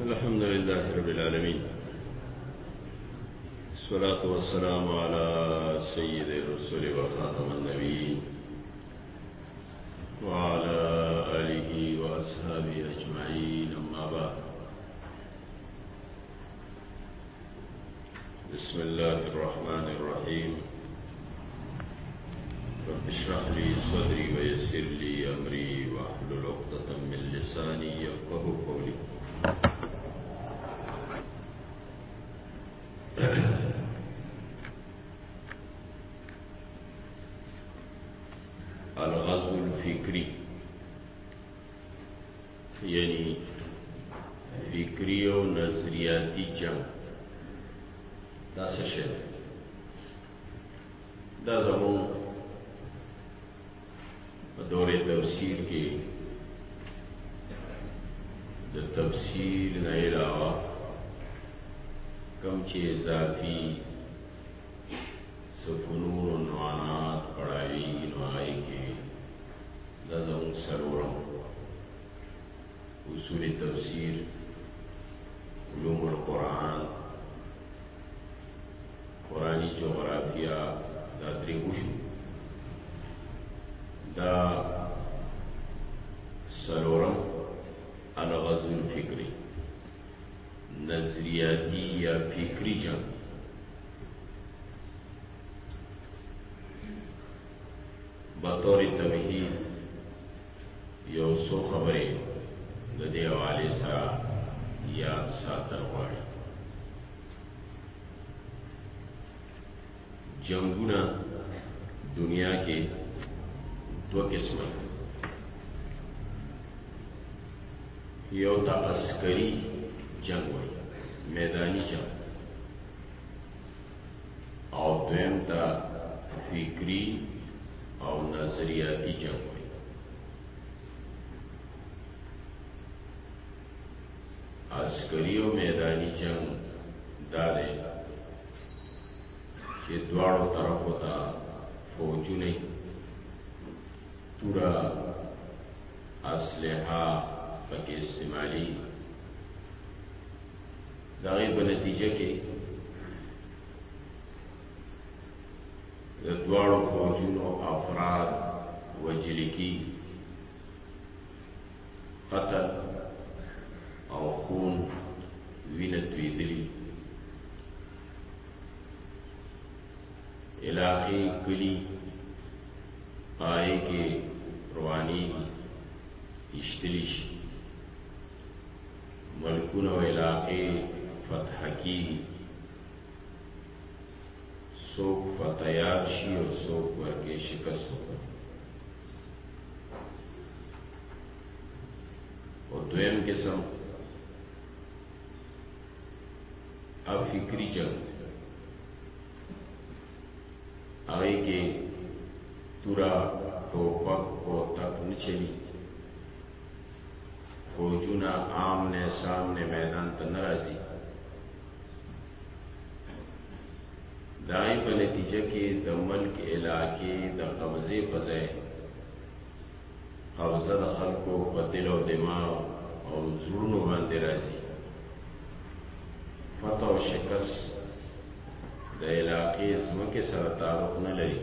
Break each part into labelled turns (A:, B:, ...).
A: الحمد لله رب العالمين الصلاة والسلام على سيد الرسول وخاتم النبيين وعلى آله وأصحابه أجمعين أما بعد بسم الله الرحمن الرحيم رب اشرح لي صدري ويسر لي أمري واحلل عقدة من لساني يفقه قولي یعنی فکری او نظریاتی جنگ دا څه شی دا زموږ په دورې تفسیر کې د تفسیر نه علاوه کم چې اضافي سفنون عنوانات پڑھائی نو آئی دا زموږ څلورم اصول تفسیر علوم القرآن قرآنی جغرافیا دا درې وشو دا سلورم الغزو الفکری نظریاتی یا فکری جنگ بطور تمهید یو څو خبرې د دې حواله سره یاد ساتل غواړي جنگونه دنیا کې دوه قسمه یو تا عسکری جنگ وای میدانی جنگ او دویم ته فکری او نظریاتی جنگ وي عسکری او میدانی جنگ دا دی چې دواړو طرفو ته فوجونه پورا اسلحه پکې استعمالي د هغې په نتیجه کې د دواړو فوجونو افراد وژل کېږي قتل او خون وینه تویدلي علاقې کلي پای کې رواني ایستلی شي ملکونه او علاقې فتح کیږي څوک فتحیات شي او څوک ورکې شکست وکړي او دویم قسم او فکری جنگ هغه کې تورا ټوپک او تک نه چلی فوجونه آمنه سامنه میدان ته نه راځي دای په نتیجه کې د ملک علاقې د قبضې په ځای قبضه د خلکو په دل او دماغ او زړونو باندې راځي فتح او شکست د علاقې ځمکې سره تعلق نه لري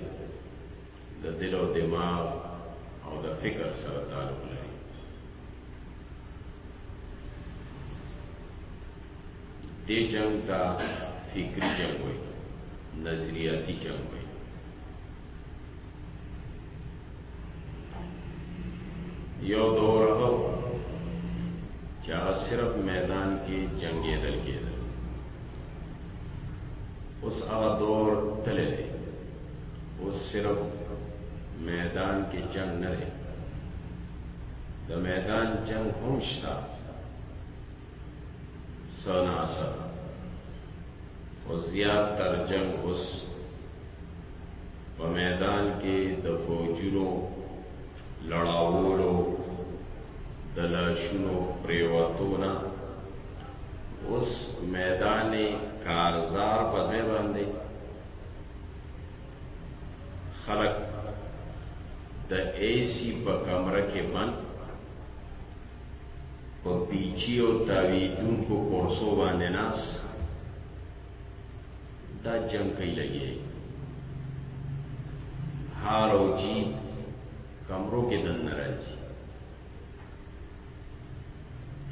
A: د دل او دماغ او د فکر سره تعلق لري د جنگ ته فکری جنگ وي نظریاتی جنگ وي یو دور هو چې هغه صرف میدان کې جنگېدل کېدل اوس هغه دور تللی او صرف میدان کې جنگ نه دی د میدان جنگ هم شته سنا اثر او زیات تر جنگ اوس په میدان کې د فوجونو لړاوولو د لاشونو پریوتونه اوس میدان کارزار په ځای باندې خلق د ایسی په کمره کې من په پیچی او تاویدون کو کورسو باندې ناس دا جنگ کوي لګي هار او جی کمرو کې دن ناراضي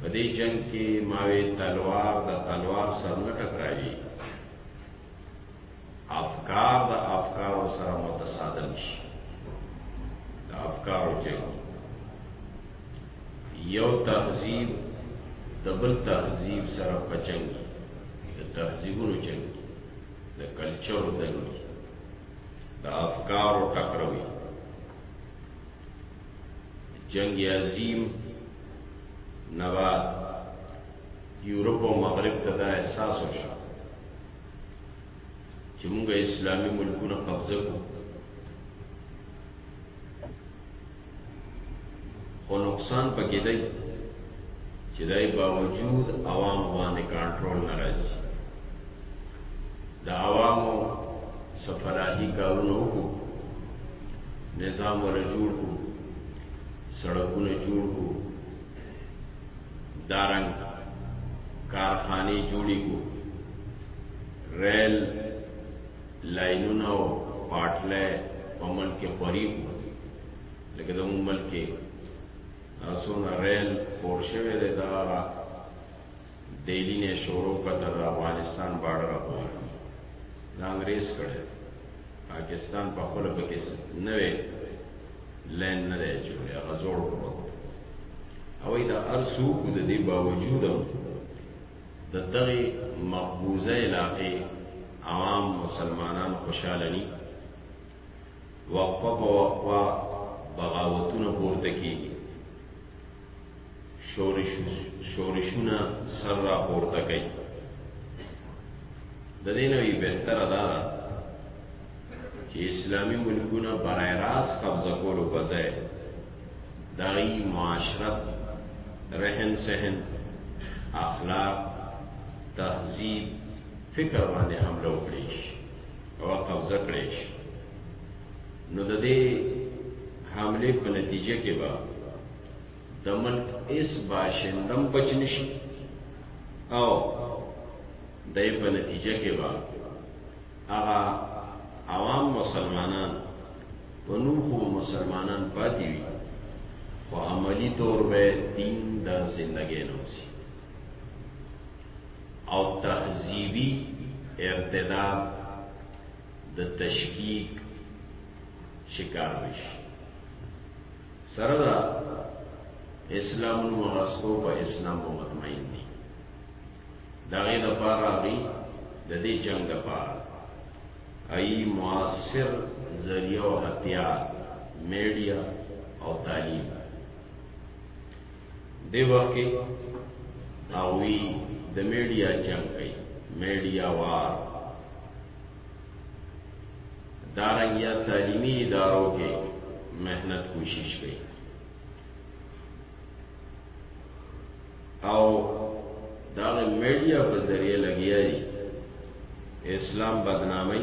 A: په دې جنگ کې ماوي تلوار د تلوار سر نه ټکراوي افکار د افکار سره متصادم شي د افکار جنگ یو تهذیب دبل تهذیب سره پچنګ د تهذیبونو جنگ د کلچر جنگ د افکار ټکروي جنگ عظیم نواد یورپ او مغرب ته دا احساس وشو چې موږ اسلامي ملکونه قبضه کوو خو نقصان پکې دی چې دای باوجود عوام باندې کنټرول نه راځي د عوامو سفراهي کارونه وکړو نظام ولا جوړ کو سړکونه جوړ کو دارنګ کارخانې جوړې کو ریل لاینونه او پاټله په ملک خوري لکه د ملک اسونه ریل فور شوی دی دا دیلی نه شروع کتر افغانستان باړه راغوان دا انګریز کړه پاکستان په خپل پکې نه وي لین نه دی چې هغه زوړ کړو او دا ارسو کو د دې باوجود د دغه مقبوضه علاقې عوام مسلمانان خوشاله ني وقفه په وقفه بغاوتونه پورته کیږي شورش شورشونه سر را پورته کوي د دې نه وی بهتره ده چې اسلامي ملکونه برای راس قبضه کولو په ځای دای معاشرت رهن سهن اخلاق تهذیب فکر باندې حمله وکړي هغه قبضه کړی شي نو د دې حمله په نتیجه کې به د ملک اس باشندم بچ نشي او د یې په نتیجه کې به هغه عوام مسلمانان په نوخو مسلمانان پاتې وي خو عملی طور به دین د زندګۍ نه وسي او تهذیبی ارتداد د تشکیک شکار بشي سره دا اسلام مغسو په اسلام او مطمئن دي دا غي د پاره دی د دې جنگ د پاره ای موثر ذریعہ او هتیار میډیا او تعلیم دې وخت کې هغوی د میډیا جنګ کوي میډیا وار دارنګیا تعلیمی ادارو کې محنت کوشش کوي او دا میډیا په ذریعه لګیا دي اسلام بدنامي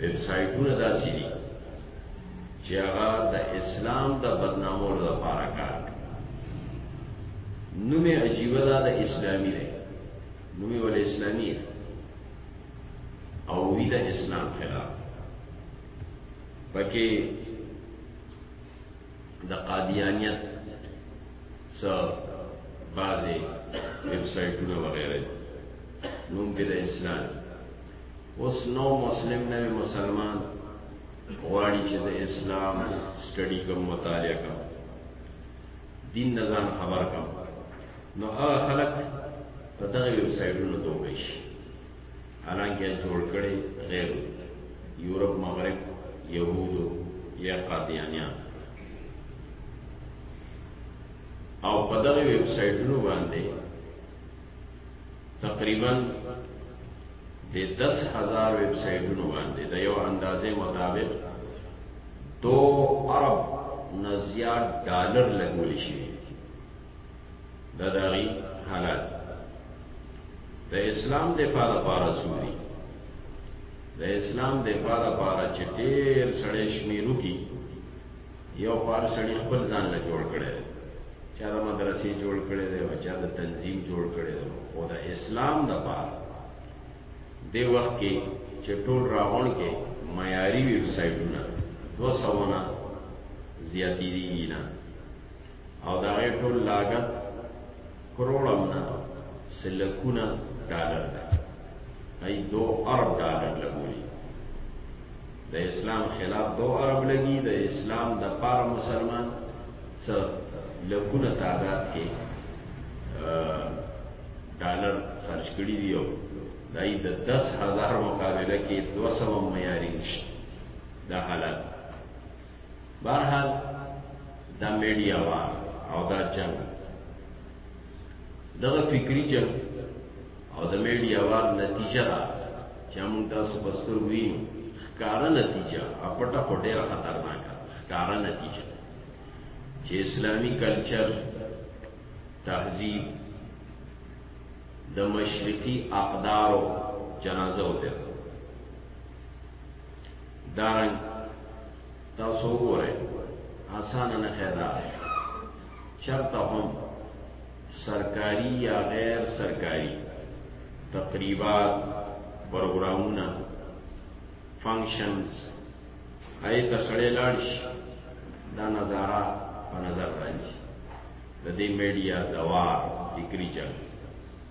A: ویب سایټونه داسې دي چې هغه د اسلام د بدنامولو لپاره کار کوي نومې عجیبه ده د اسلامي دی نومې ول اسلامي دی او وی د اسلام خلاف پکې د قادیانیت سره بعضې ویب سایټونه وغیره نوم کې د اسلام اوس نو مسلم نه مسلمان غواړي چې د اسلام سټډي کوم مطالعه کوم دین نه ځان خبر کوم نو هغه خلک په دغه ویب سایټونو ته وایي حالانکه جوړ کړي غیر یورپ مغرب یهودو یا قادیانیان او په دغه ویب سایټونو باندې تقریبا د 10000 ویب سایټونو باندې د یو اندازې مطابق 2 ارب نه زیات ډالر لګول شي دا دغی حالات د اسلام د پاره پاره سوري د اسلام د پاره پاره چې ډېر سړې شمیرو کی یو خو هر سړي خپل ځان له جوړ کړی دی چا د مدرسې جوړ کړی دی او چا د تنظیم جوړ کړی دی خو د اسلام دپاره دې وخت کې چې ټول راغون کې معیاري ویب سایټونه دوه سوه نه زیاتېږي نه او د هغې ټول لاګت کروڑا منا سلکونا ڈالر دا ای دو ارب ڈالر لگولی د اسلام خلاف دو عرب لګي د اسلام د پار مسلمان څه لګونه تعداد کې ډالر خرج کړی دی او دای د 10000 مقابله کې 200 معیاري نشي دا حالت بهرحال دا میډیا وا او دا جنگ دغه فکری جنگ او د میډیا وا نتیجه را چې موږ تاسو په سترګو وینو ښکاره نتیجه اپټه خو ډېره خطرناکه ښکاره نتیجه چې اسلامی کلچر تهذیب د مشرقي اقدارو جنازه وته دارنګ تاسو وګورئ اسانه نه خیدا چرته هم سرکاری یا غیر سرکاری تقریبات پروګرامونه فنکشنز هاي ته سړی لاړ شي دا نظاره په نظر راځي د دې میډیا دوار فکری چل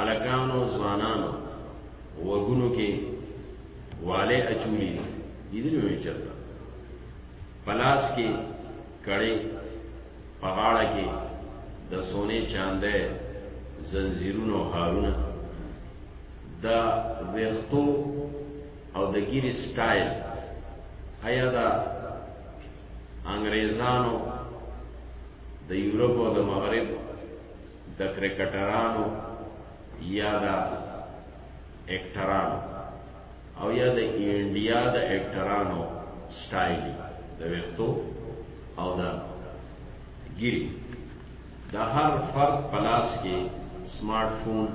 A: الکانو ځوانانو وګونو کې والے اچولی دي دې نه چرتا پلاس کې کړي پغاړه کې د سونه چاندې زنجیرونو هارونه دا وختو او د ګیری سټایل آیا دا انګريزانو د یورپ او د مغرب د کرکټرانو یا د اکټرانو او یا د انډیا د اکټرانو سټایل د وختو او د ګيري د هر فرد پلاس کې سمارټ فون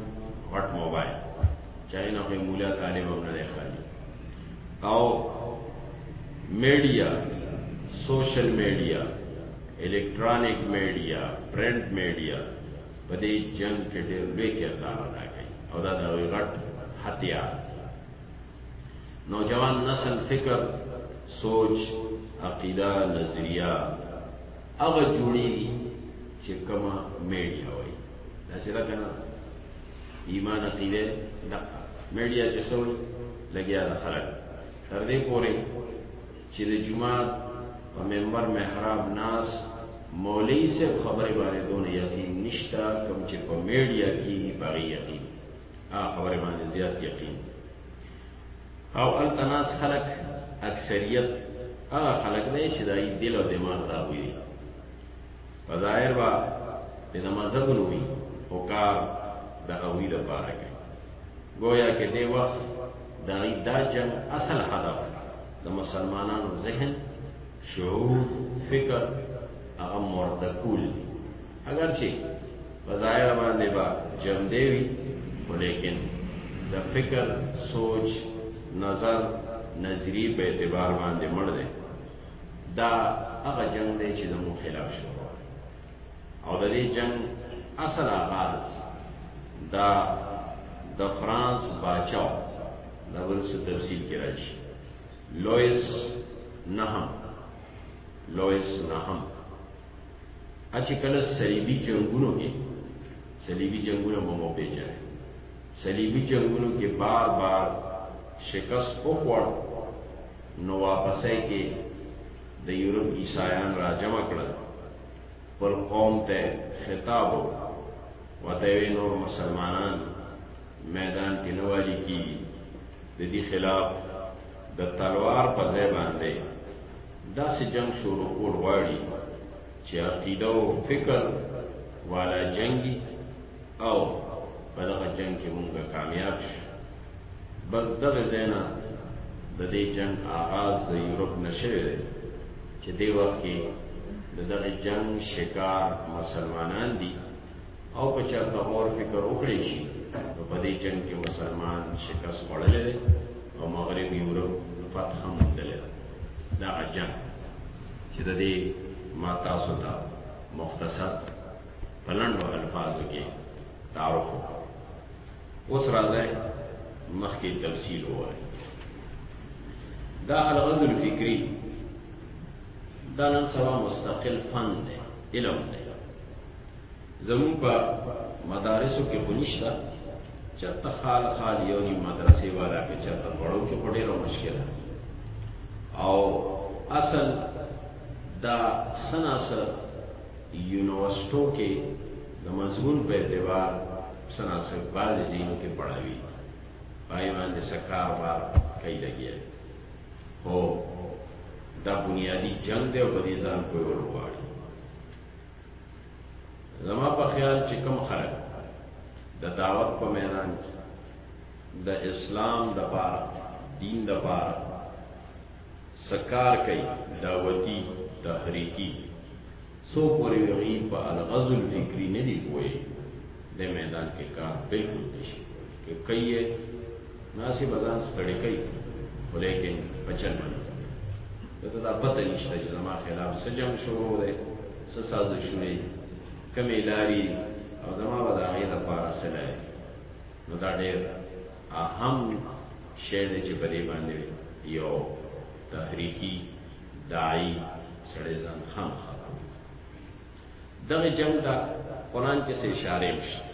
A: غټ موبایل چاہے نه په مولا طالب هم نه خالي او میډیا سوشل میډیا الکترونیک میډیا پرنٹ میډیا په دې جنگ کې ډېر لوی کردار ادا کوي او دا د غټ هتیار نوجوان نسل فکر سوچ عقیده نظریه هغه جوړیږي چې کما میډیا وایي دا چې دا کنه ایمان عقیده دا میډیا چې څو لګیا د خلک تر دې پورې چې د جماعت په منبر محراب ناس مولوی سے خبرې باندې دونه یقین نشتا کوم چې په میډیا کې باغی یقین ها خبرې باندې زیات یقین او التناس خلق اکثریت هغه خلق دی چې دای دل او دماغ راوي په ظاهر با د مذهب نومي او کار د اوی د پاره کوي گویا کې دی وخت دای دا جنگ اصل هدف د مسلمانانو ذهن شعور فکر هغه مرتکول دي اگر چې بظاهر باندې با جم دی وي ولیکن د فکر سوچ نظر نظری په اعتبار باندې مړ دی دا هغه جنگ دی چې زموږ خلاف شو او د دې جنگ اصل آغاز دا د فرانس باچاو دا ول څه تفصیل کې راشي لویس نهم لویس نهم اچې کله صلیبي جنگونو کې صلیبي جنگونه مو مو پیچره صلیبي جنگونو کې بار بار شکست وخوړ نو واپسې کې د یورپ عیسایان را جمع کړل پر قوم ته خطاب وته نور مسلمانان میدان کې نه والی کیږي د دې خلاف د تلوار په ځای باندې داسې جنگ شروع کول غواړي چې عقیده او فکر والا جنگي او په دغه جنگ کې موږ کامیاب شو بس دغه زینا د دې جنگ آغاز د یورپ نشوي دی چې دی وخت کې د دغه جنگ شکار مسلمانان دي او که چېرته غور فکر وکړي شي نو په دې جنگ کې مسلمان شکست خوړلی دی او مغرب یورپ فتح موندلې ده دا جنگ چې د دې ما تاسو ته مختصر په لنډو الفاظو کې تعارف وکړو اوس راځي مخکې تفصیل وایي دا الغزو الفکری دا نن سبا مستقل فن دی علم دی زموږ په مدارسو کې خو نشته چرته خال خال یو نیم مدرسې والا کې چرته وړو کې خو ډېره مشکل او اصل دا سناسر یونیورسټو کې د مضمون په اعتبار سناسر بعض ځینو کې پڑھاوي پای باندې سکار بار کوي لګي هو دا بنیادی جنگ دی او په دې ځان کوی ورغواړي زما په خیال چې کوم خلک د دعوت په میدان کې د اسلام د پاره دین د پاره سکار کوي دعوتی تحریکی سو پوری وغی په الغز الفکری نه دی کوی د میدان کې کار بالکل نشي کوي کوي ناسی بزان ستړی کوي ولیکن بچل منو دته دا پته نشته چې زما خلاف څه جنګ شروع دی څه سازشونه کمې لاري او زما به د هغې لپاره څه نه نو دا ډېر اهم شی دی چې په دې باندې یو تحریکي داعي سړی ځان خام خبروي دغه جنګ ته قرآن کې څه اشاره مشته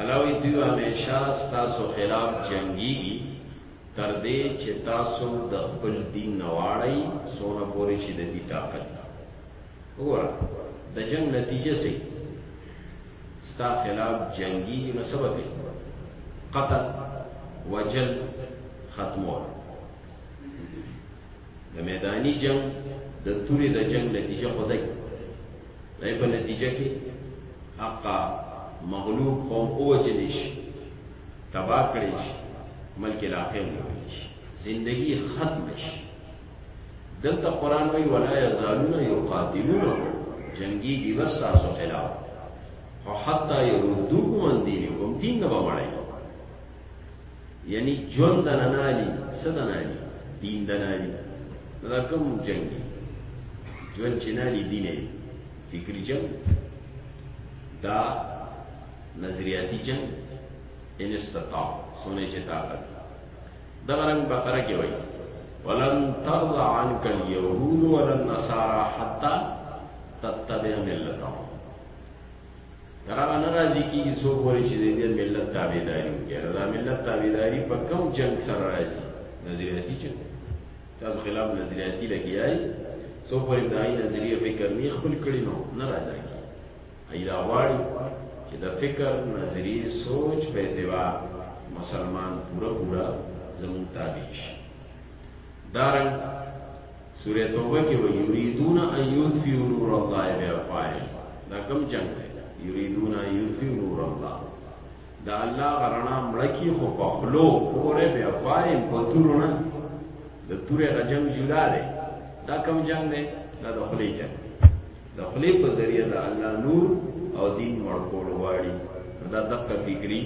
A: الله وی دوی همیشه ستاسو خلاف جنگیږي تر دې چې تاسو د خپل دین نه واړی سونه پورې چې د دې طاقت وګوره د جنگ نتیجه سي ستا خلاف جنگي نو سبب قتل وجل ختمول د میدانی جنگ د تورې د جنگ نتیجه خدای دی په نتیجه کې حقا مغلوب قوم اوجل شي تبا کړی شي ملک علاقه ونیول شي زندگی ختم شي دلته قران وی ولا یزالون یقاتلون جنگی دی بس تاسو خلاف او حتی یردوکم ان دینکم دین نه وړي یعنی جون د ننالی څه د نالی دین د نالی دا کوم جنگ دی جون چې نالی دین دی فکری جنگ دا نظریاتی جنگ ان استطاع سونے چې طاقت دا رنگ بقره کې وایي ولن ترضى عنك اليهود ولا النصارى حتى تتبع ملتهم دا نه راځي کیږي څو پورې چې دې ملت تابعداري وکړي دا ملت تابعداري په کوم جنگ سره راځي نظریاتي چې تاسو خلاف نظریاتي لګیای څو پورې دا یې نظریه فکر نه خپل کړی نو نه راځي ایدا غواړي چې د فکر نظریه سوچ په دیوا مسلمان پورا پورا زمون تابع شي دارن سوره توبه کې وایي یریدون ان یطفئوا نور الله بافواههم دا کوم جنگ دی یریدون ان یطفئوا نور الله دا الله غرنا مړکی خو په خلو پورې بافواههم په تورونه د تورې غجم جدا دی دا کوم جنگ دی دا د خلی جنگ د خلی په ذریعه د الله نور او دین مړ کول غواړي دا دقه فکری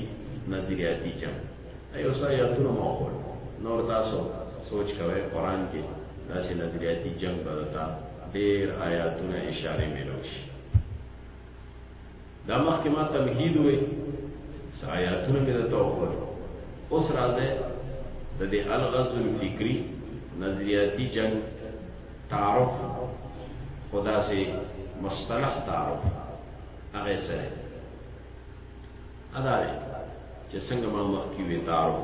A: نظریاتی جنگ ایو سره یاتونه مو وکړ نور تاسو سوچ کوئ قران کې داسې نظریاتي جنگ بدتا ډیر آیاتونه اشاره ملو شي دا مخکې ما تمهید وې آیاتونه مې درته وکړ اوس راځي د دې الغز الفکری نظریاتی جنگ تعارف خدا سے مصطلح تعارف هغه سره ادا دی چې څنګه ما مخکې ویتارو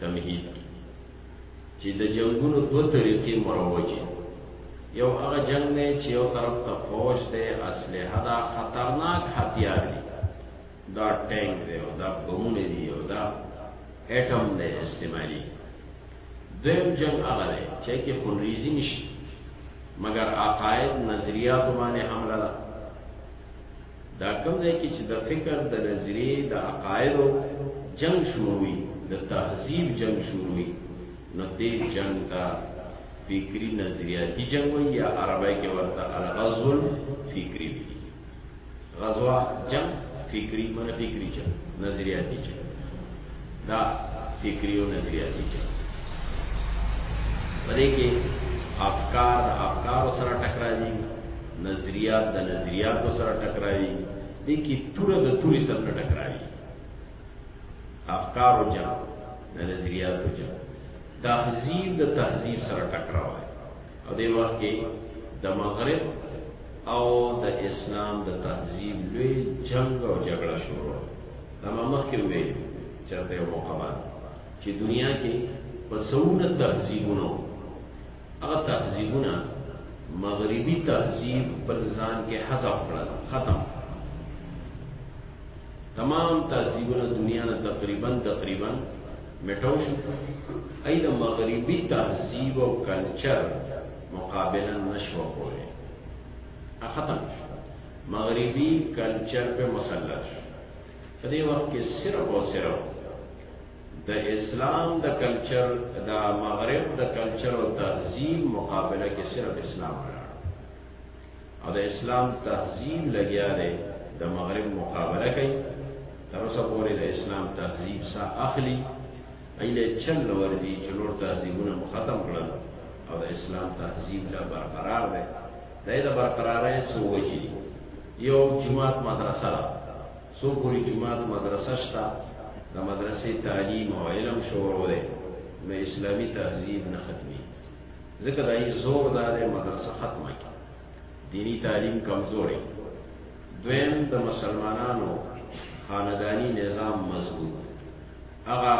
A: تمهید کی چې د جنگونو دو طریقې مروجې یو هغه جنگ نه چې یو طرف ته فوج دی اسلحه دا خطرناک هتیار دی دا ټینک دی او دا بمونه دی او دا اټم دی استعمالي دویم جنگ هغه دی چې کې خونریزي نشي مګر عقاید نظریات باندې حمله ده دا کوم ځای کې چې د فکر د نظریې د عقایدو جنگ شروع وي د تهذیب جنگ شروع وي نو دې جنگ ته فکری نظریاتی جنگ وي یا عربی کې ورته الغزو فکری وي غزوه جنگ فکری من فکری جنگ نظریاتی جنگ دا فکری او نظریاتی جنگ پدې کې افکار افکار سره ټکراځي نظریات د نظریاتو سره ټکراوي دي کې توره د توري سره ټکراوي افکار او جنگ د نظریات او جنگ تهذیب د تهذیب سره ټکراوي او د وخت کې د مغرب او د اسلام د تهذیب لوی جنگ او جګړه شروع دا مخکې وې چرته یو مقابله چې دنیا کې په سونه تهذیبونو هغه تهذیبونه مغربي تهذیب بل ځان کې حذف کړل ختم تمام تهذیبونه دنیا نه تقریبا تقریبا میټاو شو اې د مغربي تهذیب او کلچر مقابله نشو کوله ختم شو مغربي کلچر په مسلط شو په دې وخت کې صرف او صرف د اسلام د کلچر د مغرب د کلچر او تهذیب مقابله کې صرف اسلام ولاړ او د اسلام تهذیب لګیا دی د مغرب مقابله کوي تر اوسه پورې د اسلام تهذیب سا اخلي ایله چل ورځي چې نور تهذیبونه ختم کړل او د اسلام تهذیب لا برقرار دی دا د برقرارۍ سوچي یو جماعت مدرسه څو پوری جماعت مدرسه شته د مدرسې تعلیم او علم شروع دی نو اسلامي تهذیب نه ختمي ځکه دا یې زور دا دی مدرسه ختمه کی دینی تعلیم کمزورې دویم د مسلمانانو خاندانی نظام مضبوط هغه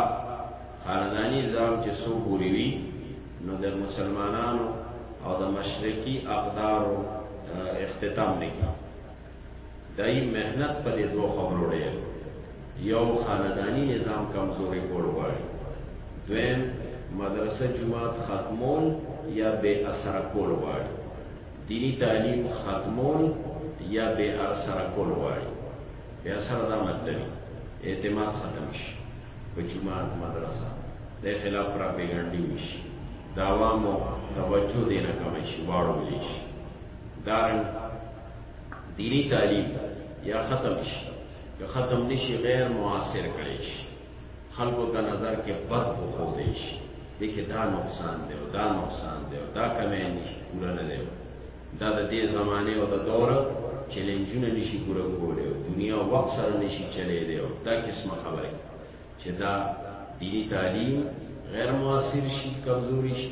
A: خاندانی نظام چې څو پوری وي نو د مسلمانانو او د مشرقي اقدارو اختتام نه کیږي دای مهنت په دې دوه خبرو ډېر یو خاندانی نظام کمزوري کول غواړي دویم مدرسه جماعت ختمول یا بے اثر کول غواړي دینی تعلیم ختمول یا بے اثر کول غواړي بے اثر دا مطلب اعتماد ختم شي په جماعت مدرسه د خلاف پروپاګاندا وشي دا عوامو توجه دینه کم شي واړو شي دارن دینی تعلیم یا ختم شي که ختم نشي غیر معاصر کړي شي خلکو ته نظر کې بد وخو دی شي دې کې دا نقصان دی او دا نقصان دی او دا کمې نشي پوره نه دی دا د دې زمانه او د دور چیلنجونه نشي پوره کولی او دنیا وخت سره نشي چلی دی او دا قسمه خبره چې دا دینی تعلیم غیر موثر شي کمزوري شي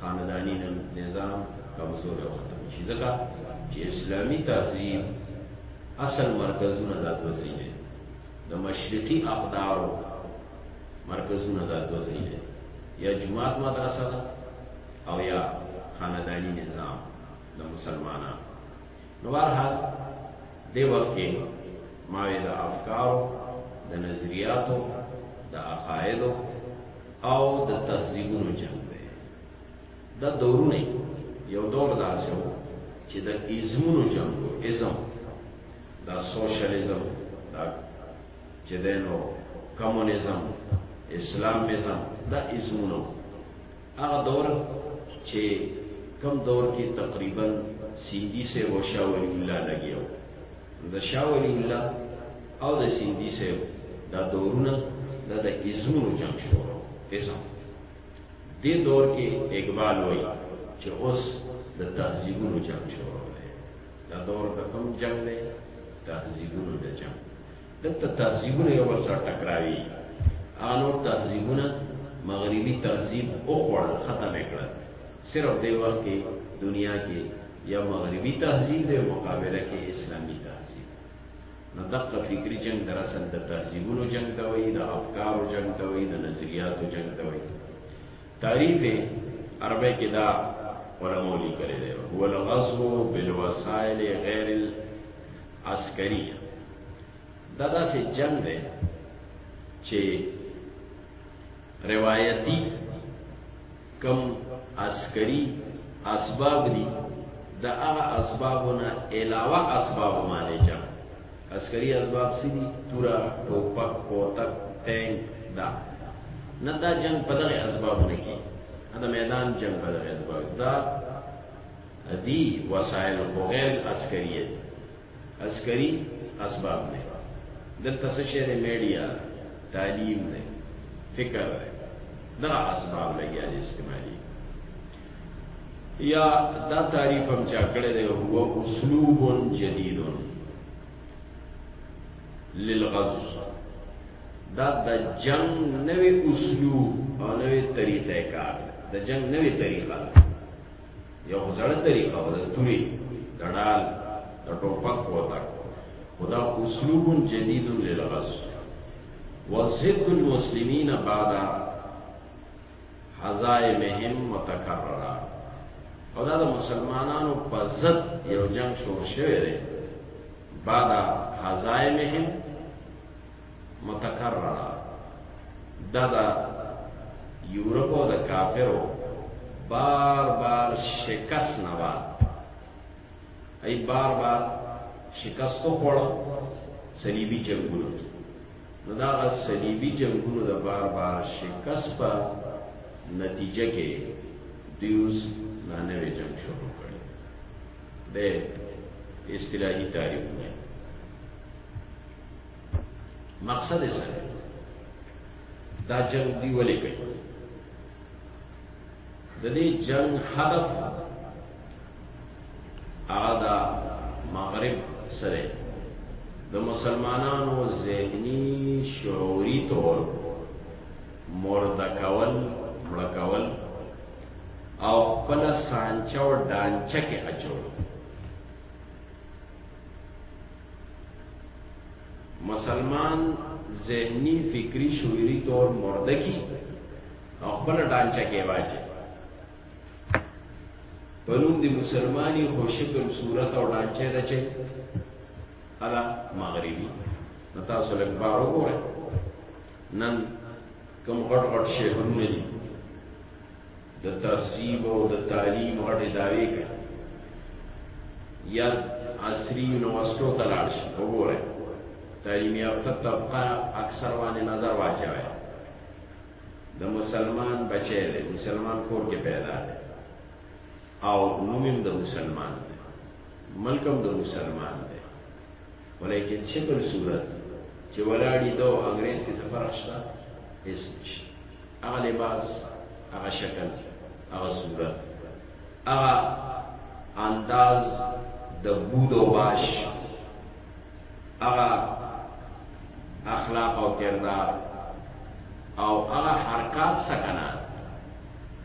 A: خاندانی نظام کمزور او ختم شي ځکه چې اسلامی تهذیب اصل مرکزونه دا دوزی دی د مشرقي اقدارو مرکزونه دا دوزی دی یا جماعت مدرسه ده او یا خاندانی نظام د مسلمانانو نو بهرحال دې وخت کې ما د افکارو د نظریاتو د عقایدو او د تهذیبونو جنګ دی دا دورونه یو دور داسې و چې د ایزمونو جنګ و ایزم دا سوشلیزم دا چې دینو کمونیزم اسلامیزم دا ایزمونو هغه دور چې کم دور کې تقریبا سیندی سے و شاه ولی الله لګیو د شاه ولی الله او د سیندی سے دا دورونه دا د ازمونو جنگ شو ازم دې دور کې اقبال وای چې اوس د تهذیبونو جنگ شو دا دور د کم جنگ دی تهذیبونو د جنگ دلته تهذیبونه یو بل سره ټکراوي هغه نور تهذیبونه مغربي تهذیب وخوړل ختم یې کړل صرف دی وخت کې دنیا کې یا مغربي تهذیب دی مقابله کې اسلامي تهذیب نو دغه فکری جنگ دراصل د تهذیبونو جنگ ته وایي د افکارو جنگ ته وایي د نظریاتو جنگ ته وایي تعریف عربی کې دا علماء لیکلي دی هو الغزو بالوسائل غیر العسکریه دا داسې جنگ دی چې روایتی کم عسکری اسباب دي د هغه اسبابونه علاوه اسباب معنی جنگ عسکری اسباب سری تورا ټوپک کوتک ټینک دا نه دا جنگ په دغه اسباب نه کی دا میدان جنگ په دغه اسباب دا دی وسایل خو غیر عسکریه عسکری اسباب نه دلته څه شی دی میډیا تعلیم دی فکر دی دا اسباب لګیا دي استعمالي یا دا تعریف هم چا کړی دی هو اسلوب جدید للغز دا د جنگ نوې اسلوب او نوې طریقه کار د جنگ نوې طریقه یو زړه طریقه و د توري د ډال د ټوپک وتا خدا اسلوب جدید للغز وزد المسلمین بعد حزائمهم متکرره او دا د مسلمانانو په ضد یو جنگ شروع شوی دی بعد حزائمهم متکرره دا د یورپ او د کافرو بار بار شکست نه و ای بار بار شکست خوړ صلیبی جنگونو نو دا غا صلیبی جنگونو دا بار بار شکست پا نتیجه کې دیوز نانوی جنگ شروع کړی ده اصطلاحی تاریخ میں مقصد سره دا جنگ دی ولې کوي د دې جنگ هدف هغه د مغرب سره د مسلمانانو ذهني شعوري تور مرد کول مړ کول او خپل سانچه او ډانچه کې اچول مسلمان ذهنی فکری شعوری طور مرده کی او خپل ډانچه کې واچي پرون دی مسلمانی خو شکل صورت او ډانچه ده چې الا مغربي نو تاسو له بار وګورئ نن کوم غټ غټ شیخونه دي د تهذیب او د تعلیم غټ ادارې کوي یا عصری یونیورسټو ته لاړ شي وګورئ تعلیم یافته طبقه اکثر باندې نظر واچوي د مسلمان بچی دی مسلمان کور کې پیدا دی او نوم د مسلمان دی ملکم د مسلمان دی ولیکن شکل صورت چې ولاړی دو انګريز کې سفر شته هیڅ نشته هغه لباس هغه شکل هغه صورت هغه انداز د بود او باش هغه اخلاق او کردار او هغه حرکات سکنه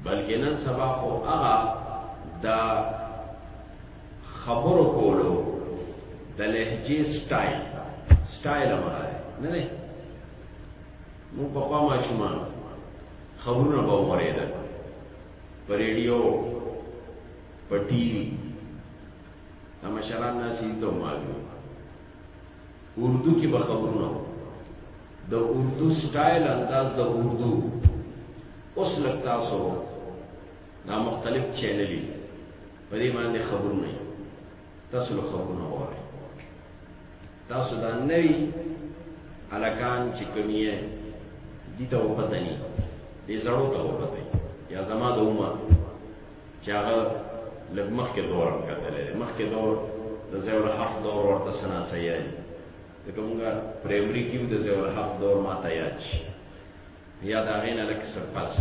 A: بلکې نن سبا خو هغه د خبرو کولو د لهجې سټایل سټایل وره نه نه مو په خوا ماشومان خبرونه به وریدل په ریډیو په ټي وي دا مشران ناسی ته معلوم اردو کې به خبرونه د اردو سټایل انداز د اردو اوس لږ تاسو دا مختلف چینلې په دې باندې خبرونه تاسو له خبرونه وره تاسو دا نوی الکان چې کمیه دي ته وپتنی دې زړو ته وپتنی یا زما د عمر چې هغه لږ مخکې دور هم کتلی دی مخکې دور د ضیاالحق دور ورته څه ناڅه یادي ځکه مونږ پرایمري کې د ضیاالحق دور ما ته یاد شي یا د هغې نه لږ څه پس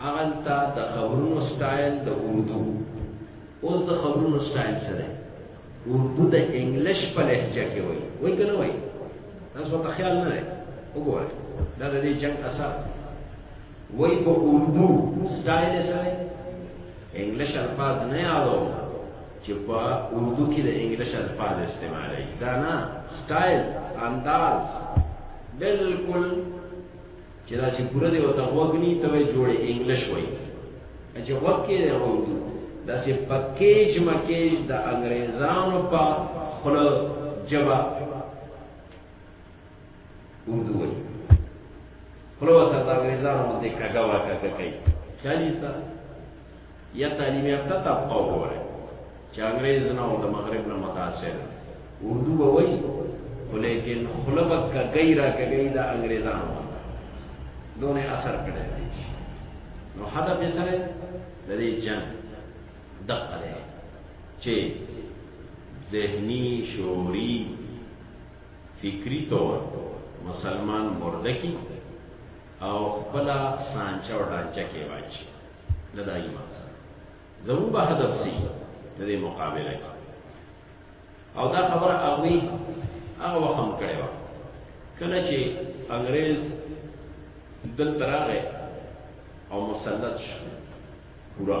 A: هغلته د خبرونو سټایل د اردو اوس د خبرونو سټایل څه دی اردو د انګلیش په لهجه کې وایي وایي که نه وایي تاسو ورته خیال نه دی وګورئ دا د دې جنګ اثر وای په اردو سټایل سره انګلیش الفاظ نه یادو چې په اردو کې د انګلیش الفاظ استعمالوي دا نه سټایل انداز بالکل چې دا چې پوره دی او ته وګنی ته جوړې انګلیش وای چې وکه دی اردو دا چې پکیج مکیج د انګریزانو په خپل جواب اردو وي خلو سره د انګريزانو باندې کګا واکا کوي خالي ستا یا تعلیم یافته طبقه وره چې انګريز نه او د مغرب نه متاثر اردو به وي ولیکن خلبک کا غیرا کوي د انګريزانو دونه اثر کړی دی نو هدف یې سره د دې جنگ دقه دی چې ذهني شعوري فکری طور مسلمان مرده کی او خپل سانچه او ډانچه کې واچي د دای مقصد زموږ به هدف سي د دې مقابله کې او دا خبره هغه هغه وخت هم کړې و کله چې انګريز دل تراغه او مسلط شو پورا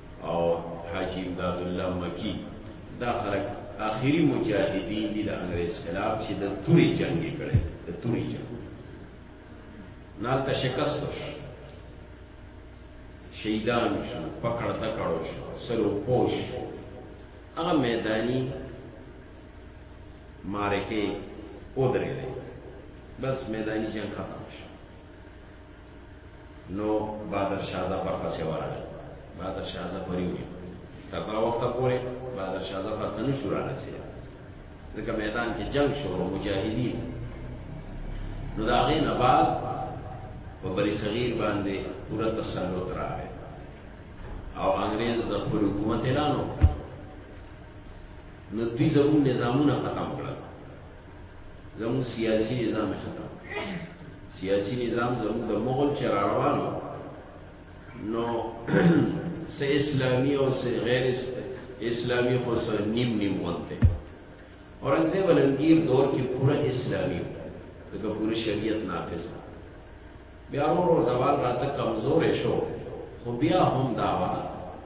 A: او حاجی امداد الله مکی دا خلک اخیری مجاهدین دي د انګريز خلاف چې د توري جنگ کړي د توري جنگ نال ته شکست وشو شهیدان شو پکړ تکړو شو سرو پوش هغه میدانی مارکه اودرې بس میدانی جنگ ختم نو بادر شاهزا پر پسې ورغی بادر شاهزا پرې وی تر هغه وخت پورې بادر شاهزا پر څنګه شو راځي ځکه میدان کې جنگ شو مجاهدین نو دا غي نه بعد په بری صغیر باندې پورا تسلط راغی او انګريز د خپل حکومت اعلان وکړ نو دوی زموږ نظامونه ختم کړل زموږ سیاسي نظام ختم سیاسي نظام زموږ د مغول چې راروانو نو سه اسلامي او سه غیر اسلامي خو سه نیم نیم وانته اورنګزیب علمگیر دور کې پورا اسلامي دغه پوری شریعت نافذ بیا ورو زوال راته کمزورې شو خو بیا هم دا وه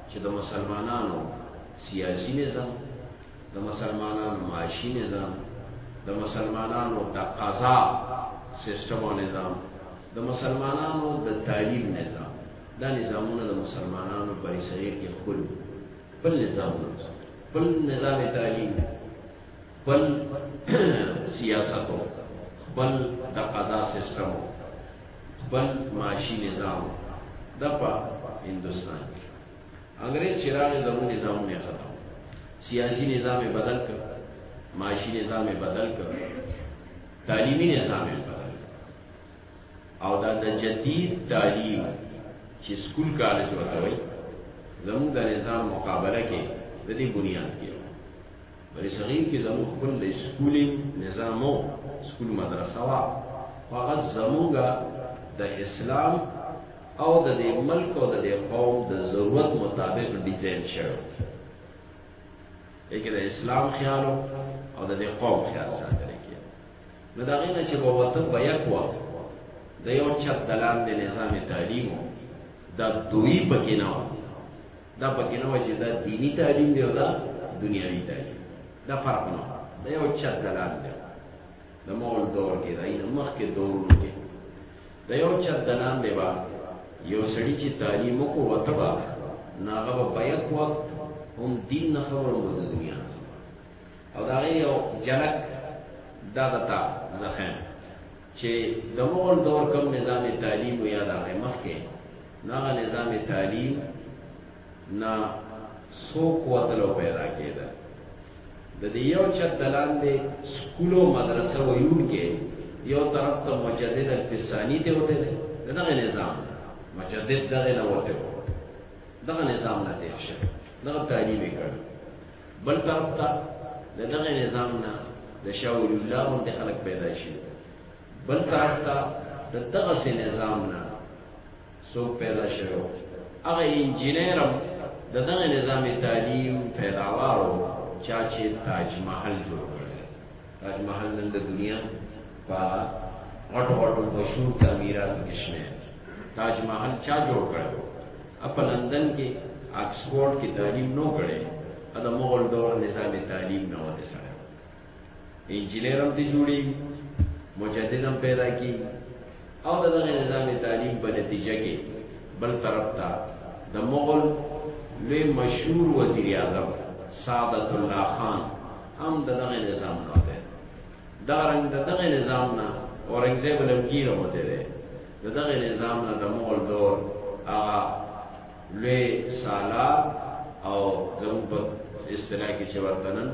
A: چې د مسلمانانو سیاسي نظام د مسلمانانو معاشي نظام د مسلمانانو د قضا سیستم او نظام د مسلمانانو د تعلیم نظام دا نظامونه د مسلمانانو په سریر کې خپل بل نظام بل نظام تعلیم خپل سیاست او خپل د قضا سیستم او خپل معاشي نظام د په هندستان کې انګريز چراغ زمو نظام نه ختم سیاسی نظام بدل کړ معاشي نظام بدل کړ تعلیمی نظام بدل او دا د جدید تعلیم چې سکول کالج ورته وایي زموږ د نظام مقابله کې د دې بنیاد کې بری صغیر کې زموږ خپل د سکولي نظام او سکول مدرسه وا هغه زموږه د اسلام او د دې ملک او د دې قوم د ضرورت مطابق ډیزاین شوی لیکن د اسلام خیال او د دې قوم خیال ساتل کېږي نو دا غینه چې په وطن به یک و د یو چت دلان د نظام تعلیم دا دوی پکې نه دا پکې نه و چې دا دیني تعلیم دی او دا دنیاوي تعلیم دا فرق نه دا یو چت دلال دی د مغول دور کې دا یې مخکې دورونو کې دا یو چت دلال دی با یو سړی چې تعلیم کو وتبا ناغه په بیک وخت هم دین نه خبرو د دنیا او دا یو جلک دا دتا زخم چې د مغل دور کوم نظام تعلیم و یا د هغې مخکې نو هغه نظام تعلیم نه څو قوتلو پیدا کېده د دې یو چت د لاندې سکولو مدرسه ویونکې یو طرف ته مجدد الفسانی ته وته ده دغه نظام مجدد دغه نه وته دغه نظام نه تیر شه دغه تعلیم کړ بل طرف ته د دغه نظام نه د شاه ولی الله غوندې خلک پیدا شي بل طرف ته د دغسې نظام نه څوک پیدا شوی و هغه انجینر هم د دغه نظام تعلیم پیداوار و چا چې تاج محل جوړ کړی تاج محل نن د دنیا په غټو غټو مشهور تعمیراتو کې شمېر تاج محل چا جوړ کړی هغه په لندن کې اکسفورډ کې تعلیم نو کړي دا مغول دور نظام تعلیم نه وته سره انجینر هم دي جوړي مجدد هم پیدا کی او دا دغه نظام تعلیم په نتیجه کې بل طرف ته د مغول لوی مشهور وزیر اعظم سعادت الله خان هم دغه نظام نه وته دا رنګ دغه نظام نه اورنګزیب لمګیر وته د دغه نظام نه د مغول دور هغه لوی سالا او زموږ په اصطلاح کې چې ورته نن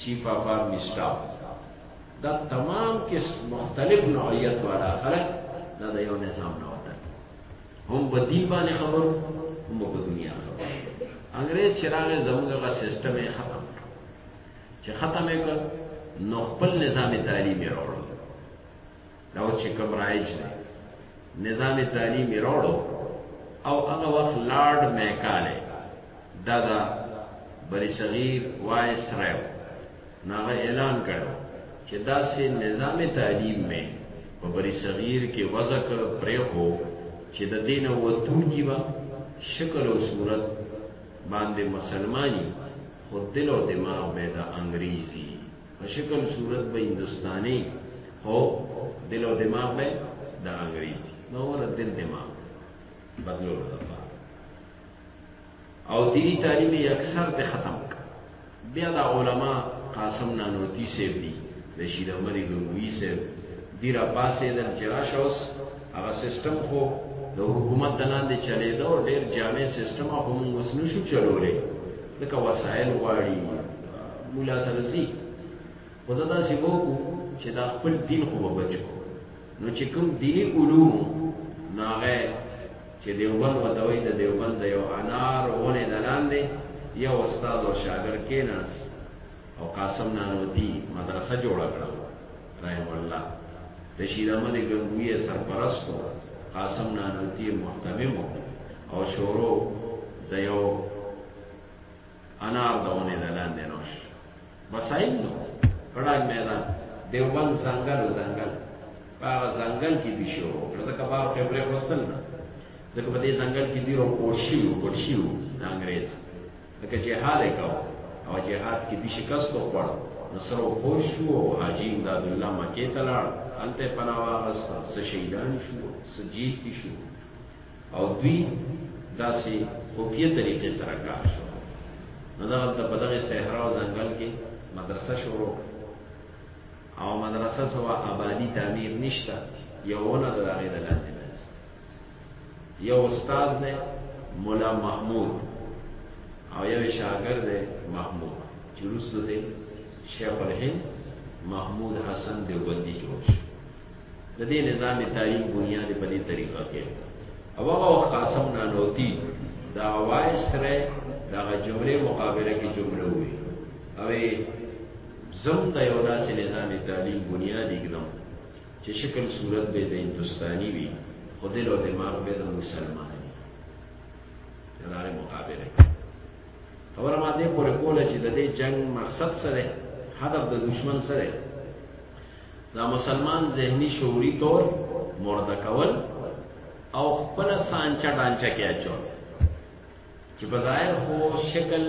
A: چیف اف آرمی سټاف دا تمام کس مختلف نوعیت والا خلک دا د یو نظام نه وته هم په دین باندې خبرو هم په دنیا خبرو انګريز چراغ زموږ غا سیستم یې ختم چې ختم یې کړ نو خپل نظام تعلیمي راوړ دا اوس چې کوم رایج دی نظام تعلیمي راوړو او هغه وخت لارډ میکاله دا دا بری صغیر وایس ریو ناغه اعلان کړو چې دا سه نظام تعلیم مې په بری صغیر کې وضع کړ پرې هو چې د دین او تون کی با شکل او صورت باندې مسلمانی خود دل او دماغ به دا انګریزي په شکل صورت به هندستاني خو دل او دماغ به د انګریزي نو ور دل دماغ بدلولو لپاره او دینی تعلیم یې اکثر ته ختم کړ بیا د علما قاسم نانوتی صاحب دي رشید عمری لوی صاحب دی را پاسې د جراش اوس هغه سیستم خو د حکومت د لاندې چلیدا او ډیر جامع سیستم هم وسنو شو چلولې لکه وسایل غواړي مولا سره سي خو دا داسې وکړو چې دا خپل دین خو به بچو نو چې کوم دیني علوم نو هغه چې دیوبند ورته وایي د دیوبند د یو انار ونې د لاندې یو استاد او شاګرد کېناس او قاسم نانوتي مدرسه جوړه کړه رحم الله رشید احمد ګنگوی سرپرست و قاسم نانوتی محتمم او شورو د یو انار د ونې د لاندې نوش مسایل نو کړه میدان دیوبند ځنګل ځنګل هغه ځنګل کې دي شو ځکه بار خبره وستل نه ځکه په دې ځنګل کې دی رو کوشي او کوشي انګريز ځکه جهاد یې کاوه او جهاد کې دي شکست وکړ نو سره خوش شو او حاجی امداد الله مکه ته لاړ هلته پناه واغسته څه شهیدان شو څه جیت شو او دوی داسې خفیه طریقې سره کار شو نو دغلته په دغه صحرا او ځنګل کې مدرسه شروع او مدرسه سوا آبادی تعمیر نشته یوونه د هغې د لاندې یو استاد دی مولا محمود او یو شاګرد دی محمود چې وروسته دی شیخ الهند محمود حسن دیوبندي جوړ شو د دې نظام تعلیم بنیاد په دې طریقه کې او هغه وخت قاسم نانوتی دا وای سره دا جمله مقابله کې جمله وي او زم د یو داسې نظام تعلیم بنیاد اګنم چې شکل صورت به د هندستاني وي خو دل او دماغ به د مسلماني دا مقابله خبره ما دې پورې کوله چې د دې جنگ مقصد سره هدف د دشمن سره دا مسلمان ذهني شعوري طور مرده کول او خپل سانچا ډانچا کې اچو چې بظاهر خو شکل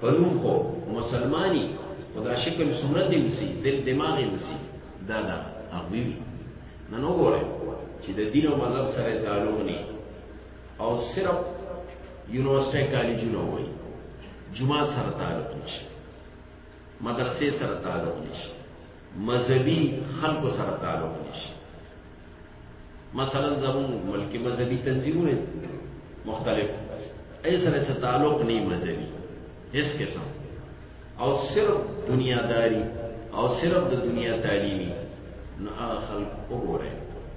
A: پلوم خو مسلمانی خدا شکل سمره دی وسی دل دماغ وسی دا دا هغوی نن وګوره چې د دین او مذهب سره تعلق نه او صرف یونیورسيټي کالجونه وایي جمعه سره تعلق نشي مدرسې سره تعلق نشي مذهبي خلکو سره تعلق نشي مثلا زموږ ملک مذهبي تنظیمونه مختلف ای سره سره تعلق نه مذهبي هیڅ قسم او صرف دنیاداری او صرف د دنیا تعلیمي نو هغه خلک وګورئ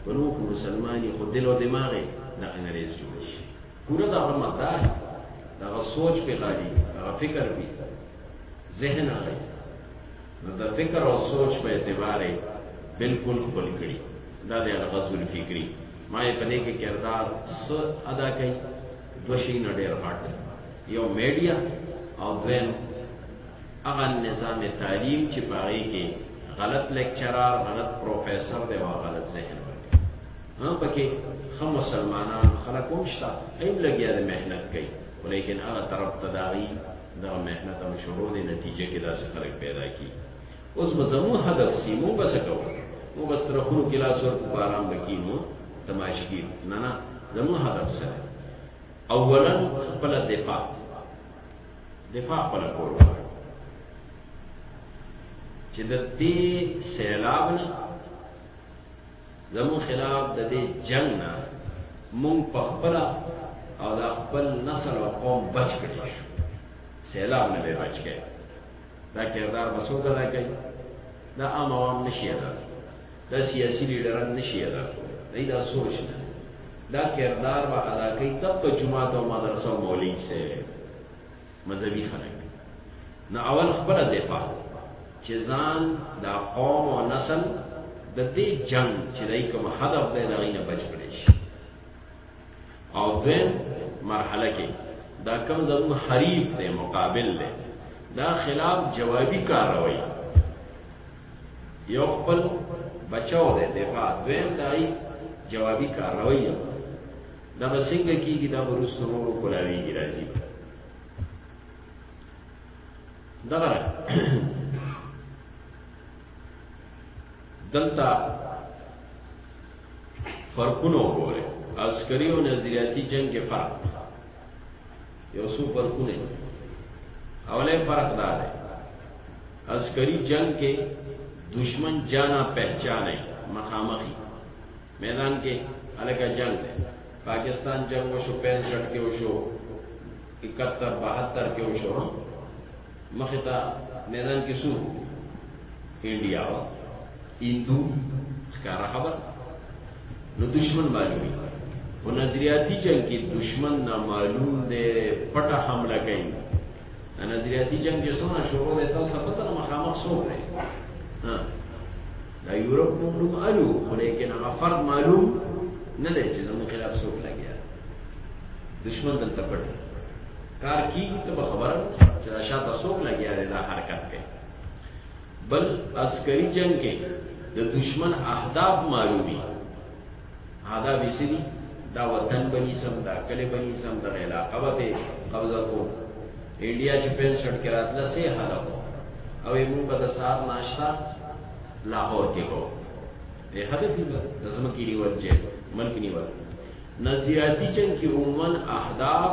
A: بلو خو مسلمانې خو دل او دماغ د انګريز جوړ شي پوره دا مدار دا سوچ په غالي دا فکر به ذهن اخلي نو د فکر او سوچ په اعتبار بالکل خپل کړي دا د الغزو الفکری ما یې په دې کې کردار س ادا کړي دوه شي نه ډېر غټ یو میډیا او دویم هغه نظام تعلیم چې پاره کې غلط لیکچرار غلط پروفیسور دی او غلط ذهن ورکړي هم پکې خو مسلمانان خلک هم شته ایم لګیا د مهنت کوي ولیکن هغه طرف تداوی دا مهنت هم شروع دی نتیجه کې داسې خلک پیدا کی اوس به زمو هدف سی مو بس کوو مو بس تر خو کې لاس ور په آرام بکینو تماشکی نه نه زمو هدف سره اولا خپل دفاع دفاع خپل کول چې د دې سیلاب نه زموږ خلاف د دې جنګ نه موږ په خپل او د خپل نسل او قوم بچ کړی شو سیلاب نه به بچ کړي دا کردار به څوک ادا کوي دا عام عوام نشي ادا دا سیاسي لیډران نشي ادا کوي دا سوچ نه دا کردار به ادا کوي تب په جماعت او مدرسه او مولوی سره مذهبي خلک نو اول خپل دفاع چې ځان دا قوم او نسل د دې جنگ چې دای کوم هدف دی دا غینه بچ کړي شي او دویم مرحله کې دا کم زمون حریف دی مقابل دی دا خلاف جوابی کاروي یو خپل بچاو دی دفاع دویم دای جوابی کاروي دا به څنګه کیږي دا به وروسته نورو کولاویږي راځي دغه دلته فرقونه وګوره عسکري او نظریاتي جنگ کې فرق یو څو فرقونه اوله فرق دا دی عسکري جنگ کې دشمن جانا پہچانے مخامخی میدان کې الګا جنگ دی پاکستان جنگ وشو 65 کې وشو 71 72 کې وشو مخه تا میدان کې سو انډیا وا هندو ښکارا خبر نو دشمن معلومي په نظریاتي جنگ کې دشمن نامعلوم دی پټه حمله کوي نظریاتي جنگ کې څونه شروع ده تاسو پته نه مخامخ سو دی ها دا یورپ مونږ نوم الو خو لیکن هغه فرد معلوم نه دی چې زموږ خلاف څوک لګیا دشمن دلته پټ کار کیږي ته خبر چې دا شاته څوک لګیا دی دا حرکت کوي بل عسکري جنگ کې د دشمن اهداف معلومي آداب یې څه دي؟ دا وطن به نیسم، دا کلی به نیسم، دغه علاقه به پرې قبضه کوم. انډیا چې پیل شړ کې راتله څه یې حاله کوم او یې مونږ به د سهار ناشته لاهور کې کوو. دې هدف یې به د ځمکې نیول چې ملک نیول. نظریاتي جنګ کې عموما اهداف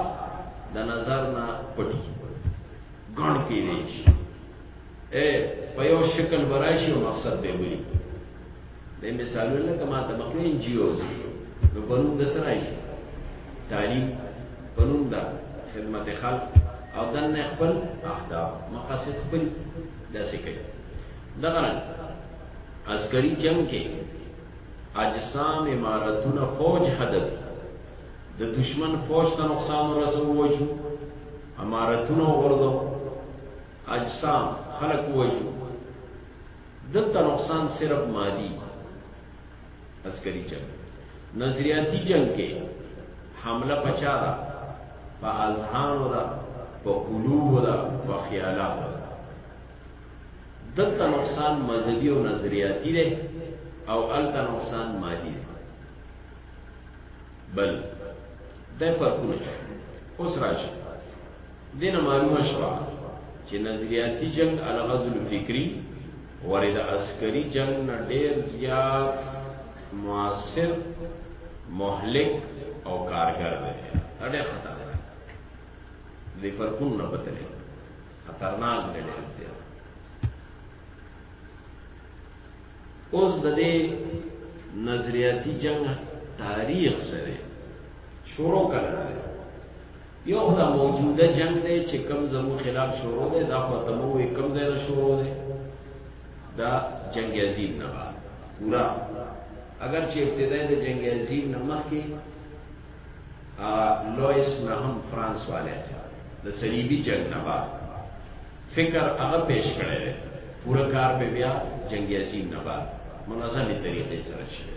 A: د نظر نه پټي ګڼ کې نه شي. اے په یو شکل برای شي او مقصد به وي. د مثالو لکه ما ته مخکې ان جی اوز نو په نوم د سره یې تعلیم په نوم د خدمت خلق او دنه خپل اهداف مقاصد خپل داسې کوي دغه رنګ عسکري جنگ کې اجسام امارتونه فوج هدف د دشمن فوج ته نقصان ورسو وجو امارتونه ورغلو اجسام خلق وجو دلته نقصان صرف مادي عسکري جنگ نظریاتي جنگ کې حمله پچا ده په اذهان ده په قلوب ده په خیالات ده دلته نقصان مذهبي او نظریاتي ده او الته نقصان مادي ده بل دای پرکونه اوس راشي دینه معلومه شوه چې نظریاتي جنگ الغزل فکری ورې د عسکري جنگ نه ډېر زیات موثر مهلک او کارګر دی دا ډېر خطر دی دې فرقون نه پته لري خطرناک دی ډېر زیات اوس د دې نظریاتي جنگ تاریخ سره شروع کړل یو دا موجوده جنگ دی چې کم زمو خلاف شروع دی دا خو ته مو کم ځای نه شروع دی دا جنگ عظیم نه بعد پورا اگر چې ابتدای د جنگ عظیم نه مخکې لویس نه هم فرانس والے د صلیبی جنگ نه بعد فکر هغه پیش کړی دی پوره کار په بیا جنگ عظیم نه بعد منظمې طریقې سره شوی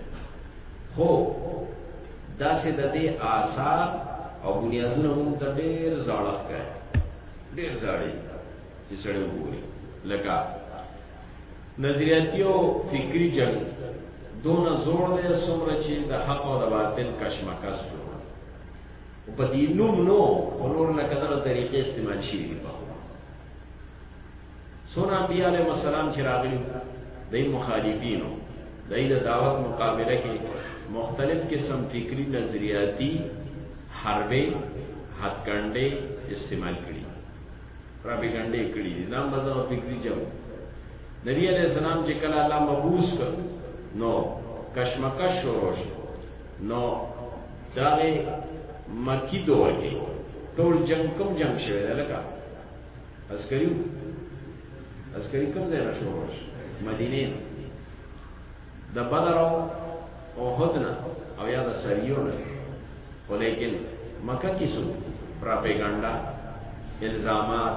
A: خو داسې د دې آثار او بنیادونه موږ ته ډېر زاړه ښکاري ډېر زاړه چې سړی وګوري لکه نظریاتي او فکري جنگ دونه زوړ دی څومره چې د حق او د باطل کشمکش جوړ په دې نوم نو ورور نه کدر طریقې استعمال شي په سونه انبیاء علیه السلام چې راغلي دای مخالفینو دای د دعوت مقابله کې مختلف قسم فکری نظریاتی حربې هتکړندې استعمال کړي پروپاګاندا کړي دي نام بازار فکری جنگ نبی علیہ السلام چې کله الله مبعوث کړ نو کشمکش شروع شو نو داغه مکی دور کې ټول جنگ کوم جنگ شوی دی لکه عسکریو عسکری کوم ځای نه شروع شو مدینه د بدر او احد نه او یا د سریو نه ولیکن مکه کې سو پراپیګاندا الزامات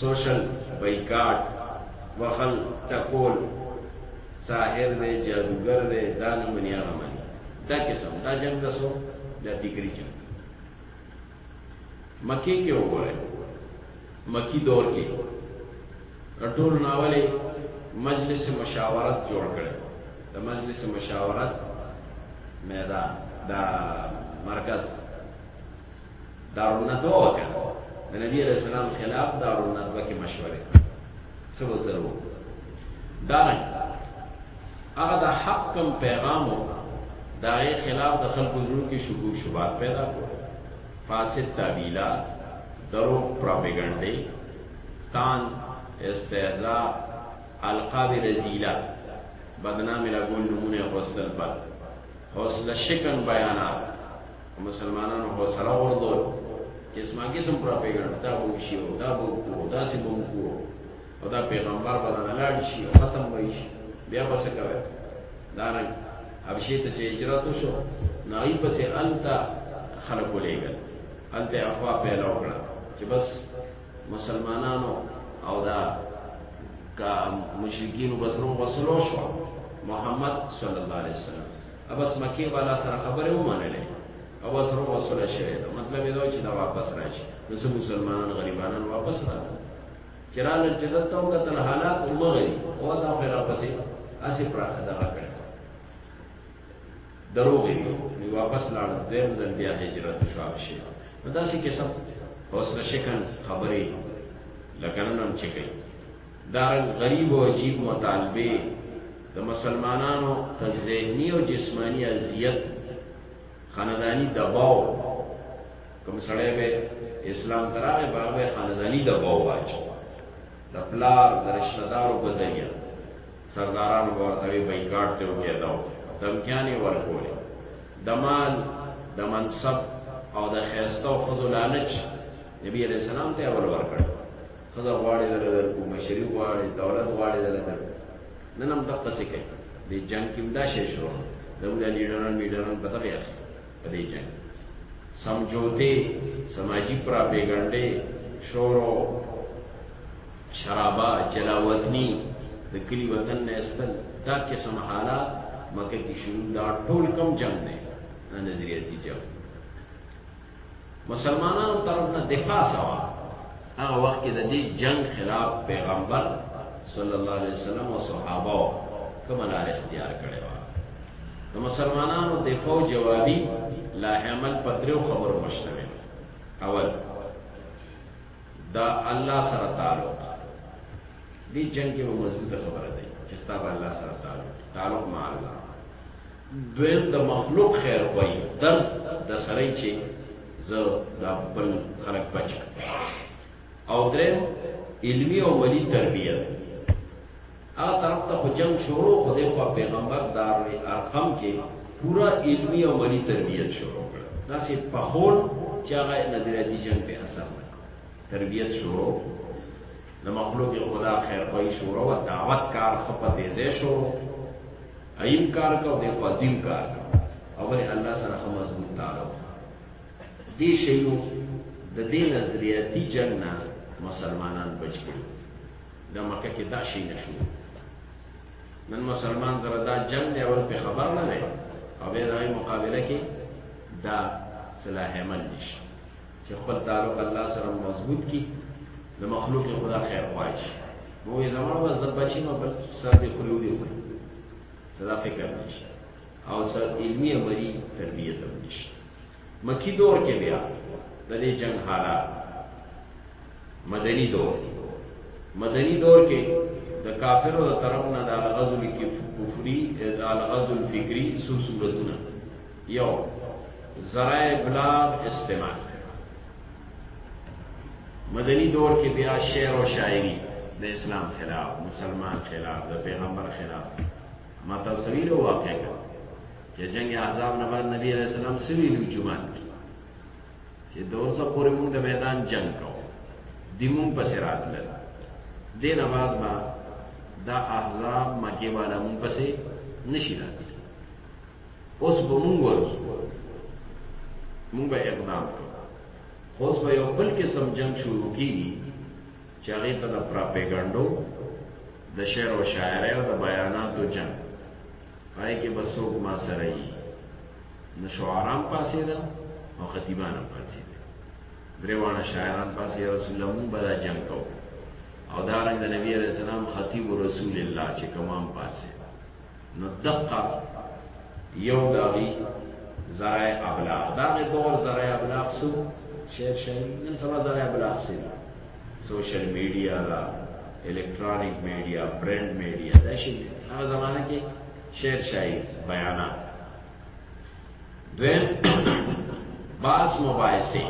A: سوشل بایکاټ وخل تکول ساحر دی جادوګر دی دا نو بنی هغه معنی دا قسم دا جنگ د سو د فکری جنگ مکی کې وګوره مکی دور کې ټول ناولې مجلس مشاورت جوړ کړي د مجلس مشاورت میدان دا مرکز دارالندوه وکړه د نبی علیہ السلام خلاف دارالندوه کې مشورې څه وسره وکړه دا هغه د حق کم پیغام و دا یې خلاف د خلکو زړه کې شکوک شوبات پیدا کړ فاسد تعبیلا درو پروپاګاندا تان استهزاء القاب رزیلا بدنام لګول نمونه غوستل پر حوصله شکن بیانات مسلمانانو حوصله ورته اسما قسم پروپاګاندا دا وو شي او دا وو کو دا سي وو کو او دا پیغمبر باندې لاړ شي او ختم وای شي بیا به څه کوي دا نه اب شي ته چې هجرت وشو نای پسې التا خلق ولېګل الته افوا پیدا وکړه چې بس مسلمانانو او دا کا مشرکین بسرو وسلو شو محمد صلی الله علیه وسلم بس مکی والا سره خبره ومنلې او بس رو وصله شوه دا مطلب دا چې دا واپس راشي نو سم مسلمانان غریبانان واپس راغله چې راغله چې دته او قتل حالات ومغي او دا خیر پسې اسی پراخ دا کړ دروغي نو واپس لاړ دیم ځل بیا هجرت شو شي دا سې قسم حوصله شکن خبرې لکه نن هم چې کوي دارنګ غریب او عجیب مطالبه د مسلمانانو په ذهني او جسماني اذیت خاندانی دباو کوم سړی به اسلام تراغه باغه خاندانی دباو واچو د پلار د رشتہ دارو په ذریعہ سردارانو ورته بایکاټ ته وګیا دا دمکیانې ورکولې د مال د منصب او د خیسته او خذ لالچ نبی علیہ السلام ته ور ورکړ خزه غواړي دله درکو مشري غواړي دولت غواړي دله درکو نن هم دقه څه کوي د جنگ کې دا شی شو زموږ لیډران میډران په دغه اخلي په دې جنگ سمجھوته سماجی پراپیګنډه شورو شرابا جلاوطنی د کلی وطن نه استل دا قسم حالات مکه کې شروع دا ټول کم جنگ نه نظریاتي جنگ مسلمانانو طرف نه دفاع سوا هغه وخت کې د دې جنگ خلاف پیغمبر صلی الله علیه وسلم او صحابه کومه لار اختیار کړې و د مسلمانانو دفاع جوابي لا عمل په درو خبرو مشتمل اول دا الله سره تعلق دې جنگ کې مضبوطه خبره ده چې ستاسو الله سره تعلق تعلق مع الله دویم د مخلوق خیر غوي درد د سړی چې زه دا بل خلک بچ او دریم علمی او ملی تربیت هغه طرف ته په جنگ شروع خو د پیغمبر دار ارقم کې پورا علمی او ملی تربیت شروع کړ دا سي په خول چې هغه نظریاتي جنگ په اثر تربیت شروع د مخلوق خدا خیر پای شروع او دعوت کار خپه تیزه شروع ایم کار کو د قدیم کار او ولې الله سره هم مضبوط تعلق دې شیو د دې نظریاتي جنگ نه مسلمانان بچ کړي د مکه کې دا شی نشو نن مسلمان زره دا جنگ دی او په خبر نه دی او به دغه مقابله کې دا صلاح عمل نشي چې خپل تعلق الله سره مضبوط کی د مخلوق خدا خیر غواړي شي نو یې زموږ بس د بچی نو بل سر دې خلو دی وي صدا فکر نشي او سر علمي عملی تربیت هم نشي مکی دور کې بیا د دې جنگ حالات مدني دور مدني دور کې د کافرو د طرف نه د غزو کې کفري د غزو فکری سو صورتونه یو ذرائع ابلاغ استعمال مدنی دور کې بیا شعر او شاعری د اسلام خلاف مسلمان خلاف د پیغمبر خلاف ما تصویر او واقع کړ چې جنگ احزاب نه بعد نبی علیہ السلام سوي لوي جمعه چې دوزه پورې موږ د میدان جنگ کوو دیمون پس راتل دین آباد ما دا احزاب مکی والا مون پسې نشی راتل اوس به مونږ ورسو مونږ به اقدام کوو اوس به یو بل قسم جنگ شروع کیږي چې هغه ته د پراپګانډو د شعر او شاعرۍ او د بیاناتو جنگ پای کې بس څوک ما سره یي نه شعرام پاسې ده او خطیبان هم پاسې ده دروانه شاعران پاسې رسول الله مونږ به دا جنگ کوو او دارنګ د نبی علیہ السلام خطیب رسول الله چې کومام پاسې نو دقه یو داغي زرای ابلاغ داغه دور زرای ابلاغ سو شعر شاعری نن سبا زرای ابلاغ سي سوشل میډیا دا الکترونیک میډیا برند میډیا دا شي هغه زمانه کې شعر شاعری بیانات دویم باس مباحثه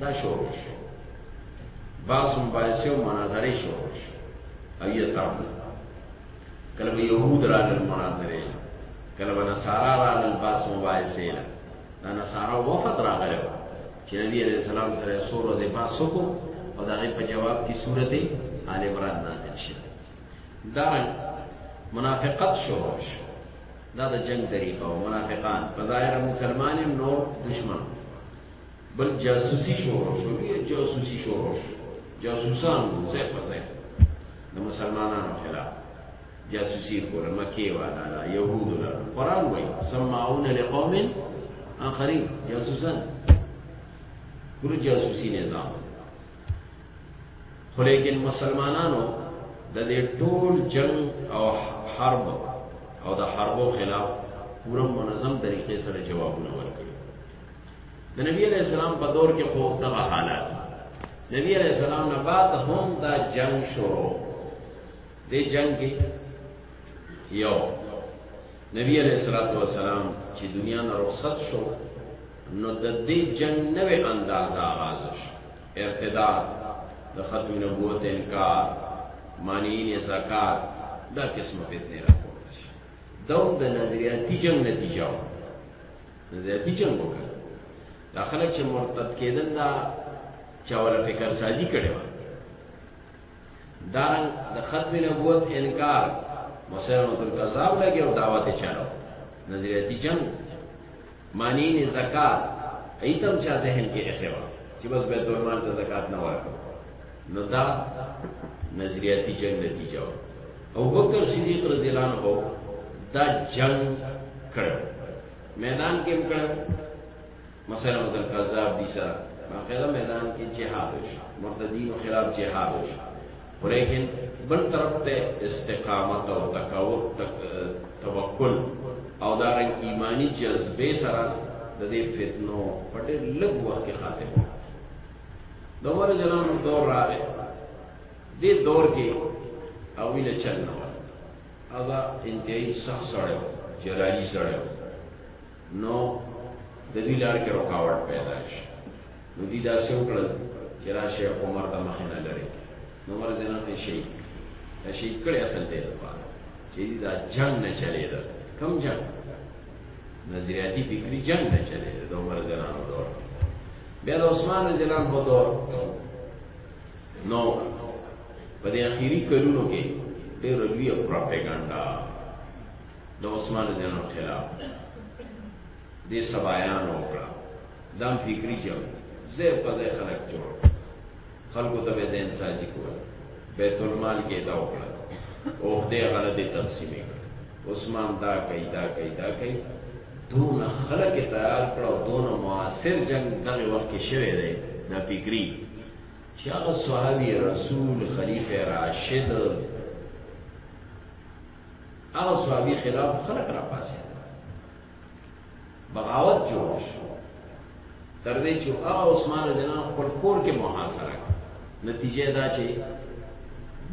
A: دا شروع شو باس مباحثه او مناظره شروع شو ایه تعالی کله به يهود راغل مناظره له کله به نصارا راغل باس مباحثه له دا نصارا وفد راغل چې نبی عليه السلام سره سور ورځې باسو کو او دا په جواب کې سورته آل عمران نازل شي دا منافقت شروع شو دا د جنگ طریقه او منافقان په ظاهر مسلمانیم نور دشمن بل جاسوسي شروع شو ډېر جاسوسي شروع شو جاسوسان وو ځای په ځای د مسلمانانو خلاف جاسوسي کوله مکې والا لا یهودو لا قرآن وایي سمعون لقوم آخرین جاسوسان ګور جاسوسي نظام خو لیکن مسلمانانو د دې ټول جنگ او حرب او د حربو خلاف پوره منظم طریقې سره جوابونه ورکړي د نبی علیہ السلام په دور کې خو دغه حالات نبی علیہ السلام نه بعد هم دا جنگ شروع دی جنگ کې یو نبی علیہ الصلوۃ والسلام چې دنیا نه رخصت شو نو د دې جنگ نوې انداز آغاز شو ارتداد د ختم نبوت انکار مانین زکات دا قسم فتنه راکو دا د نظریاتی جنگ نتیجه و زیاتی جنگ وکړ دا خلک چې مرتد کېدل دا چا ولا فکر سازي کړي و دا د ختم نبوت انکار مسلمان تل کذاب لګي او دعوت چالو نظریاتی جنگ معنی نه زکات ایتم چا ذهن کې اخوا چې بس بیت المال ته زکات نه ورکړي نو دا نظریاتی جنگ نتیجه و او بکر صدیق رضی اللہ عنہ دا جنگ کړو میدان کې هم کړو مثلا مدل کذاب دي سره باقاعده میدان کې جهاد وشو مرتدین خلاف جهاد وشو ولیکن بل طرف ته استقامت او تکاور تک توکل او دا رنګ ایمانی جذبه سره د دې فتنو په ډېر لږ وخت کې خاتمه د عمر جلانو دور راغی دې دور کې او ویله چل نه و هغه انتهایی سخت سړی و جلالی سړی و نو د دې لار کې رکاوټ پیدا شي نو دې داسې وکړل چې راشه عمر د مخې نه لري نو عمر جلانو ته شهید دا شهید کړی اصل دی لپاره چې دا جنگ نه چلېده کم جنگ نظریاتی فکری جنگ نه چلېده د عمر جلانو دور کې بیا د عثمان رضی الله عنه دور نو په دې اخیری کلونو کې ډېر لوی پروپاګاندا د عثمان رضی الله عنه خلاف دې سبایان وکړه دام فکری جنگ زه په ځای خلک جوړ خلکو ته به ذهن سازي کوله بیت المال کې دا وکړه او خدای غره دې تقسیمې کړ عثمان دا کوي دا کوي دا کوي دون خلک تیار کړ او دون معاصر جنگ دغه وخت کې شوه دی دا فکری چې هغه صحابي رسول خلیفہ راشد هغه صحابي خلاف خلک را پاسه بغاوت جوړ شو تر دې چې هغه عثمان رضی الله عنه خپل کور کې محاصره کړ نتیجه دا چې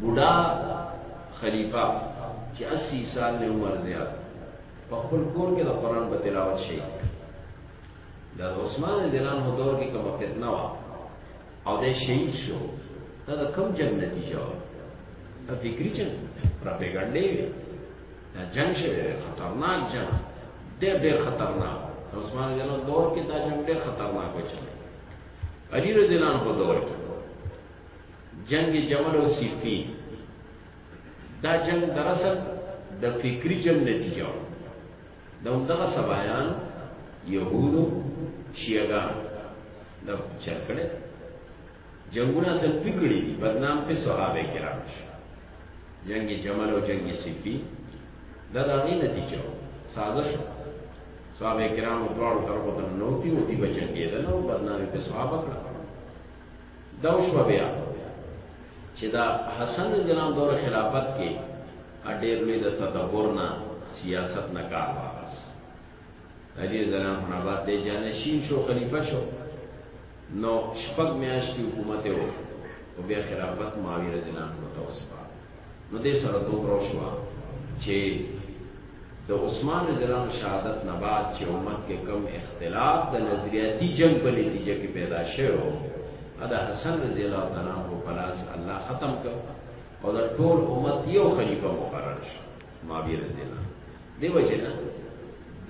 A: بوډا خلیفہ چې 80 سال له عمر زیات په خپل کور کې د قران په تلاوت شي دا عثمان رضی الله عنه دور کې کومه فتنه وا او د شهید شو دا د کم جنگ نتیجه وا فکری چن پروپاګاندا دا جنگ شوی دی خطرناک جنگ ډېر ډېر خطرناک د عثمان رضی الله دور کې دا جنگ ډېر خطرناک و چلی علی رضی الله په دور کې جنگ جمل او صفین دا جنگ دراصل د فکری جنگ نتیجه و دا همدغه سبایان یهودو شیعگان دا چرکڑه جنگونه سلپی کړی دی بدنام په صحابه کرام شي جنگ جمل او جنگ سفی دا د هغې نتیجه و سازش و صحابه کرامو دواړو طرفو ته ننوتي او دوی به جنګېدل او بدنامي پې صحابه کړه دا وشوه بیا چې دا حسن رضیالام دور خلافت کې ډېر لوی د تدبر نه سیاست نه کار واخست علي زلام خان آباد دی جانشین شو خلیفه شو نو شپږ میاشتې حکومت یې وکړ او بیا خلافت معاویه رضی الله عنه ته وسپار نو دې سره دومره وشوه چې د عثمان رضی الله عنه شهادت نه بعد چې امت کې کم اختلاف د نظریاتي جنگ په نتیجه کې پیدا شوی دا حسن رضی الله تعالی عنہ په لاس الله ختم کړ او د ټول امت یو خلیفہ مقرر شو معاویه رضی الله دې وجه نه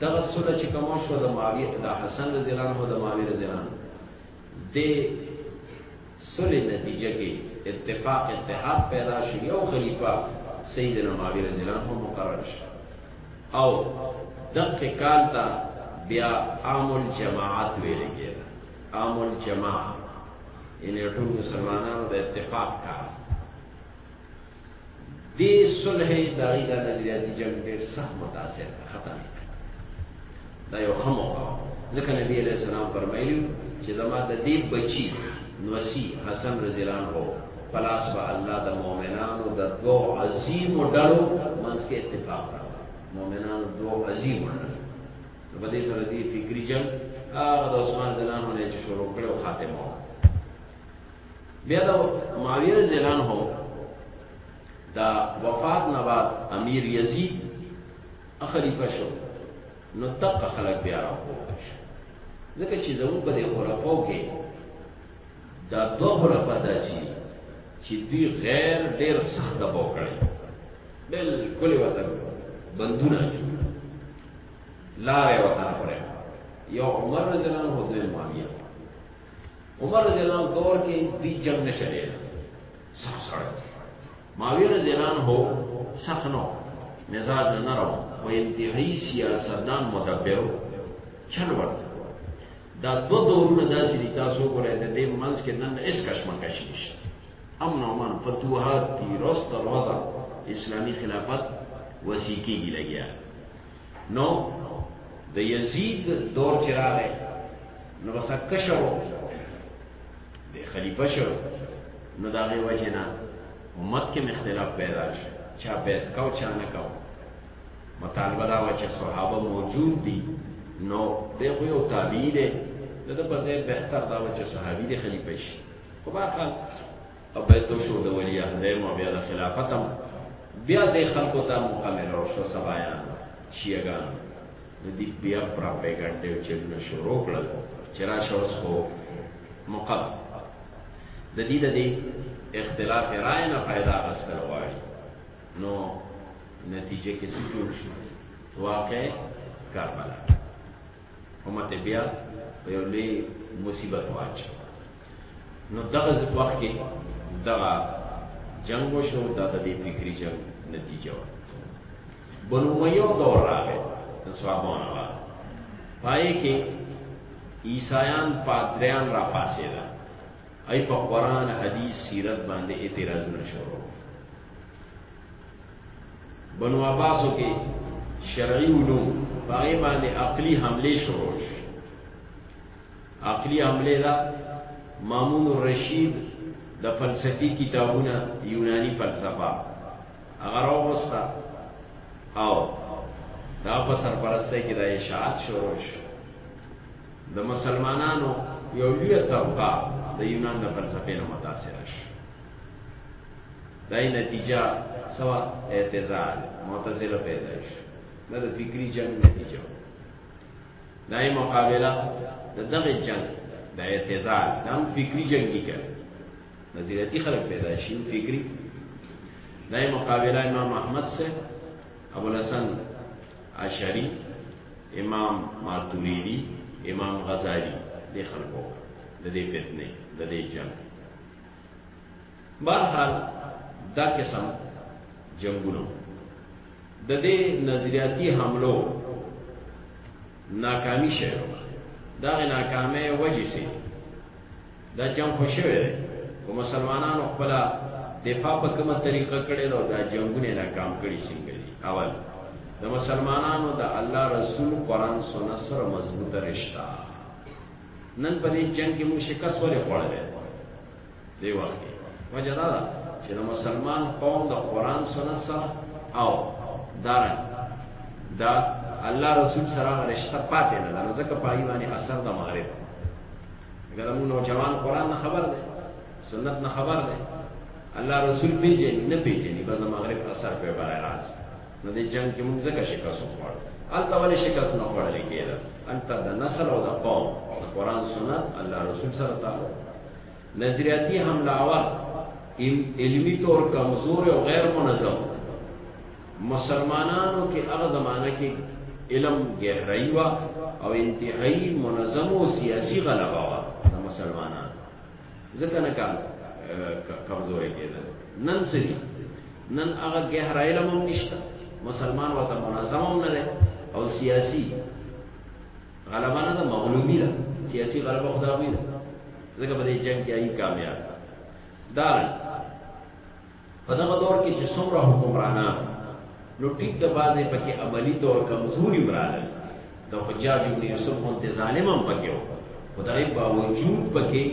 A: دغه سوله چې کوم شو د معاویه د حسن رضی الله عنه د معاویه رضی الله عنه د سوله نتیجه کې اتفاق اتحاد پیدا شو یو خلیفہ سیدنا معاویه رضی الله عنه مقرر شو او دغه کال ته بیا عام الجماعت ویل کېده عام الجماعت ان ټول مسلمانانو د اتفاق کار دی صلح داغی دا نظریاتی جنگ دیر سخت متاثر ختم دا یو خمو کوا ذکر نبی علیہ السلام فرمائیلیو چې زما د دې بچی نوسی حسن رضی الله عنه پلاس با الله د مؤمنانو د دو عظیم ډلو منځ کې اتفاق راو مؤمنانو دو عظیم ډلو نو په دې سره دې فکری جنگ هغه د عثمان رضی الله عنه نه چې شروع کړو خاتمه بیا دا معاویه رضی الله عنه دا وفات نه بعد امیر یزید خلیفہ شو نو تق خلق بیا راوو ځکه چې زموږ په دې خلافو کې دا دوه خلافه داسي چې دوی غیر ډیر سخت دباو کړی بالکل وطن بندونه جوړ لارې وطن پرې یو عمر رضی الله عنه دوی معاویه عمر رضی اللہ عنہ دور کے دی جنگ میں چلے سخ سڑ معاویہ رضی اللہ عنہ ہو سخ نو مزاج نہ نہ رہو وہ انتہائی سیاستدان مدبر چھن ور دا دو دور نہ دا سی تا سو کو رہے دے منز کے نن اس کشمہ کشیش امن و امان فتوحات تی رست روزہ اسلامی خلافت وسیقی گی لگیا نو د یزید دور چې راغی نو بس کشو د خلیفہ شو نو دا غي وجنا امت کې مختلاف پیدا شو چا بیت کاو چا نه کاو مطالبه دا و چې صحابه موجود دي نو دغه یو تابعی دی دغه په ځای بهتر دا و چې صحابي دی خلیفہ شي خو بهرحال او په تو شو د ولی عهد مو بیا د خلافت هم بیا د خلکو ته مکمل او شو سبایان شیعگان د دې بیا پروپاګاندا او چلونه شروع کړل چې را شو سو مقب د دې د دې اختلاف رائے نه फायदा غسل غواړي نو نتیجه کې څه جوړ شي واقع کربلا امت بیا په یو لوی مصیبت واچي نو دغه ځ وخت کې دغه جنگ وشو دا د دې فکری جنگ نتیجه وه بنو امیه دور راغی د صحابانو هغه پای کې عیسایان پادریان را پاسې ده ای په قران حدیث سیرت باندې اعتراضونه شروع بنو عباسو کې شرعي علوم پای باندې عقلي حمله شروع شو عقلي حمله ده مامون الرشید د فلسفي کتابونه یوناني فلسفه هغه راوستا او دا په سرپرسته کې د اشاعت شروع شو د مسلمانانو یو لوی طبقه د یونان د فلسفې نه متاثر شو دای نتیجه سوا اعتزال معتزله پیدا شو دا د فکری جنگ نتیجه دای مقابله د دغه جنگ د اعتزال دا هم فکری جنگ دی کړ نظریاتی خلق پیدا شي فکری دای مقابله امام احمد سے ابو الحسن اشعری امام ماتوریدی امام غزالی دی خلقو د دې فتنه د دې جنگ بهرحال دا قسم جنگونو د دې نظریاتي حملو ناکامي شوه دا ناکامه وجه سي دا جنگ خوشوي او مسلمانانو خپل دفاع په کومه طریقه کړي دا, دا جنگونه ناکام کړي څنګه دي اول د مسلمانانو د الله رسول قران سنت سره مضبوطه رشتہ نن په دې جنگ کې موږ شکست ولې خوړلې دی وخت وجه دا ده چې د مسلمان قوم د قران سنت سره او دارن دا الله رسول سره رشتہ پاتې نه ده ځکه پای باندې اثر د مغرب اگر موږ نوجوان قران نه خبر ده سنت نه خبر ده الله رسول پیژني نه پیژني بس مغرب اثر په بار راز نو د جنگ کې موږ ځکه شکست وخوړ الته ولې شکست نه خوړل کېده الته د نسل او د قوم د قران سنت الله رسول سره تعلق نظریاتی حملاور علمی طور کمزور او غیر منظم مسلمانانو کې هغه زمانہ کې علم گہرائی وا او انتہائی منظم او سیاسی غلبہ وا مسلمانان ځکه نه کار کمزورې کېدل نن سری نن هغه گہرا علم هم نشته مسلمان وته منظم هم نه او سیاسی غلبه نه ده مغلوبی ده سیاسی غلبه خدا وی ده ځکه په دې جنگ کې ای کامیاب دار په دغه دور کې چې څومره حکمرانان نو ټیک د بازه پکې عملی تور کمزوري مراله د حجاج ابن یوسف مونته ظالم هم پکې و خدای باوجود پکې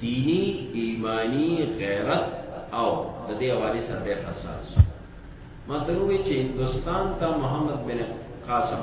A: دینی ایمانی غیرت او د دې حواله سره ډېر حساس مطلب چې هندستان ته محمد بن قاسم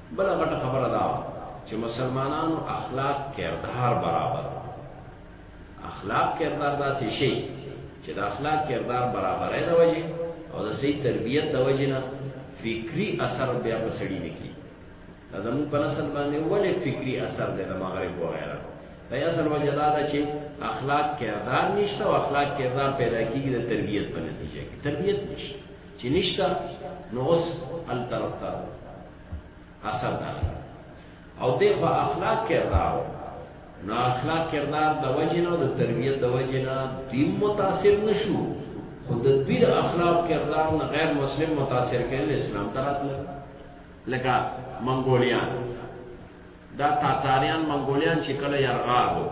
A: بله غټه خبره دا چې مسلمانانو اخلاق کردار برابر اخلاق کردار داسې شي چې د اخلاق کردار برابرې د وجې او د صحیح تربیت د وجې نه فکری اثر بیا په سړی نه کی دا زموږ په نسل باندې ولې فکری اثر دی د مغرب وغیرہ دا اصل وجه دا ده چې اخلاق کردار نشته او اخلاق کردار پیدا کیږي د تربیت په نتیجه کې تربیت نشته چی نشته نو اوس ال طرف ته اثر داخل او دې په اخلاق کردار نو اخلاق کردار د وجنه او د تربیت د وجنه دوی متاثر نشو خو د دوی د اخلاق کردار نه غیر مسلم متاثر کړي اسلام ته راتله لکه منګولیان دا تاتاریان منګولیان چې کله یرغال وو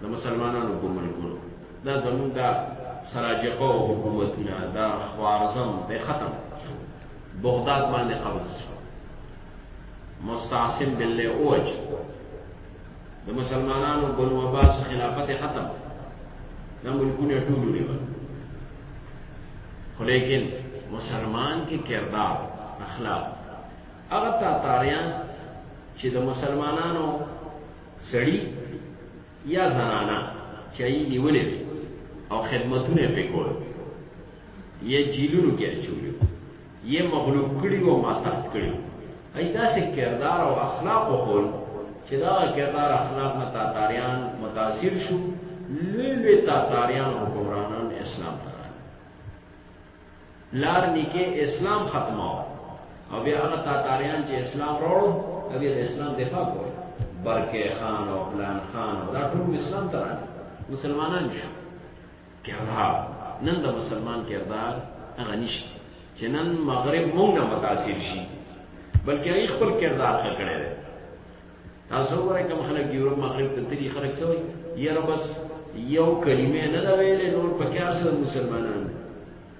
A: د مسلمانانو په ملکونو دا زمونږ دا سراجقه حکومتونه دا خوارزم به ختم بغداد باندې قبض شو مستعصم بالله اوج د مسلمانانو بنو عباس خلافت ختم دا ملکونه ټول نیول خو لیکن مسلمان کې کردار اخلاق هغه تاتاریان چې د مسلمانانو سړی یا زنانه چې یې نیولې او خدمتونه پې کول یې جیلونو کې اچولې یې مغلوب کړي او ماتحت کړي ای داسې کردار او اخلاق وکول چې دا کردار اخلاق نه تاتاریان متاثر شو لوی لوی تاتاریان حکمرانان اسلام ته پلار نیکه اسلام ختماوه او بیا هغه تاتاریان چې اسلام راوړو او بیا د اسلام دفاع کوي برکه خان او پلان خان دا ټول اسلام ته راغلي مسلمانان شو کردار نن د مسلمان کردار هغه نشته چې نن مغرب مونږ نه متاثر شي بلکې خپل کردار ښه کړی دی تاسو وګورئ کوم خلک یورپ مغرب ته تلي خلک سوي یره بس یو کلمه نه دا ویلې نور پکې اصل مسلمانان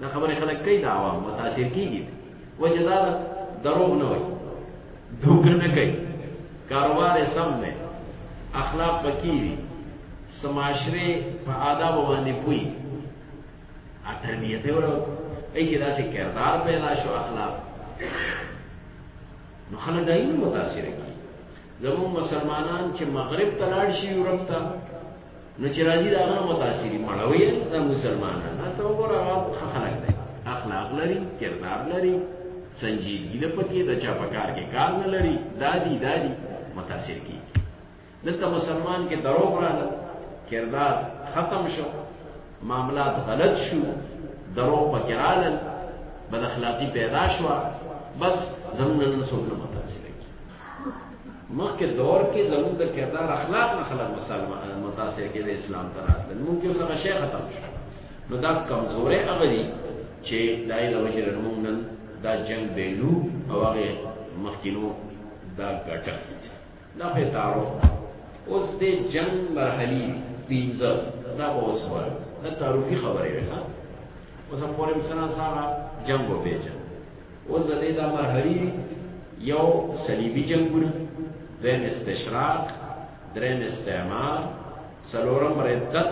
A: دا خبره خلک کوي دا عوام متاثر کیږي وجه دا دروغ نه وي دوک نه کوي کاروبار یې سم دی اخلاق پکې دي سماشره په آداب باندې پوي ا تربیته ورو ایګه داسې کردار پیدا شو اخلاق نو خلک دای نه متاثر کی زمو مسلمانان چې مغرب ته لاړ شي یورپ ته نو چې راځي دا نه متاثر مړوي دا مسلمانان دا ته وګوره هغه خلک دی اخلاق لري کردار لري سنجیدګی نه پکې د چا په کار کې کار نه لري دادی دادی متاثر کی دلته مسلمان کې دروغ راغله کردار ختم شو معاملات غلط شو دروغ پکې راغلل بد اخلاقی پیدا شو بس زمونږ نن څوک نه متاثر مخکې دور کې زمونږ د کردار اخلاق نه خلک مسلمان متاثر کې د اسلام ته راتلل مونږ کې سره شیخ ختم شو نو دا کمزورې هغه دي چې دای له وجه موږ نن دا جنگ بیلو او هغه مخکینو دا ګټه دا په تعارف اوس د جنگ مرحلي پینځه دا به اوس وایو دا تعارفي خبرې وي ښه اوس هم پورې سره سره جنګ وپېژنو اوس د دې دا مرحلي یو صلیبي جنګونه دویم استشراق دریم استعمار څلورم ردت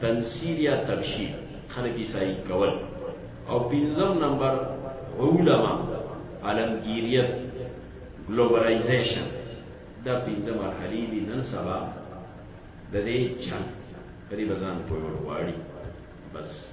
A: تنسیر یا تبشیر خلک عیسائی کول او پنځم نمبر علماء عالمگیریت ګلوبلایزیشن دا پنځه مرحلې دي نن سبا د دې چل په دې بزان په وړ واړي بس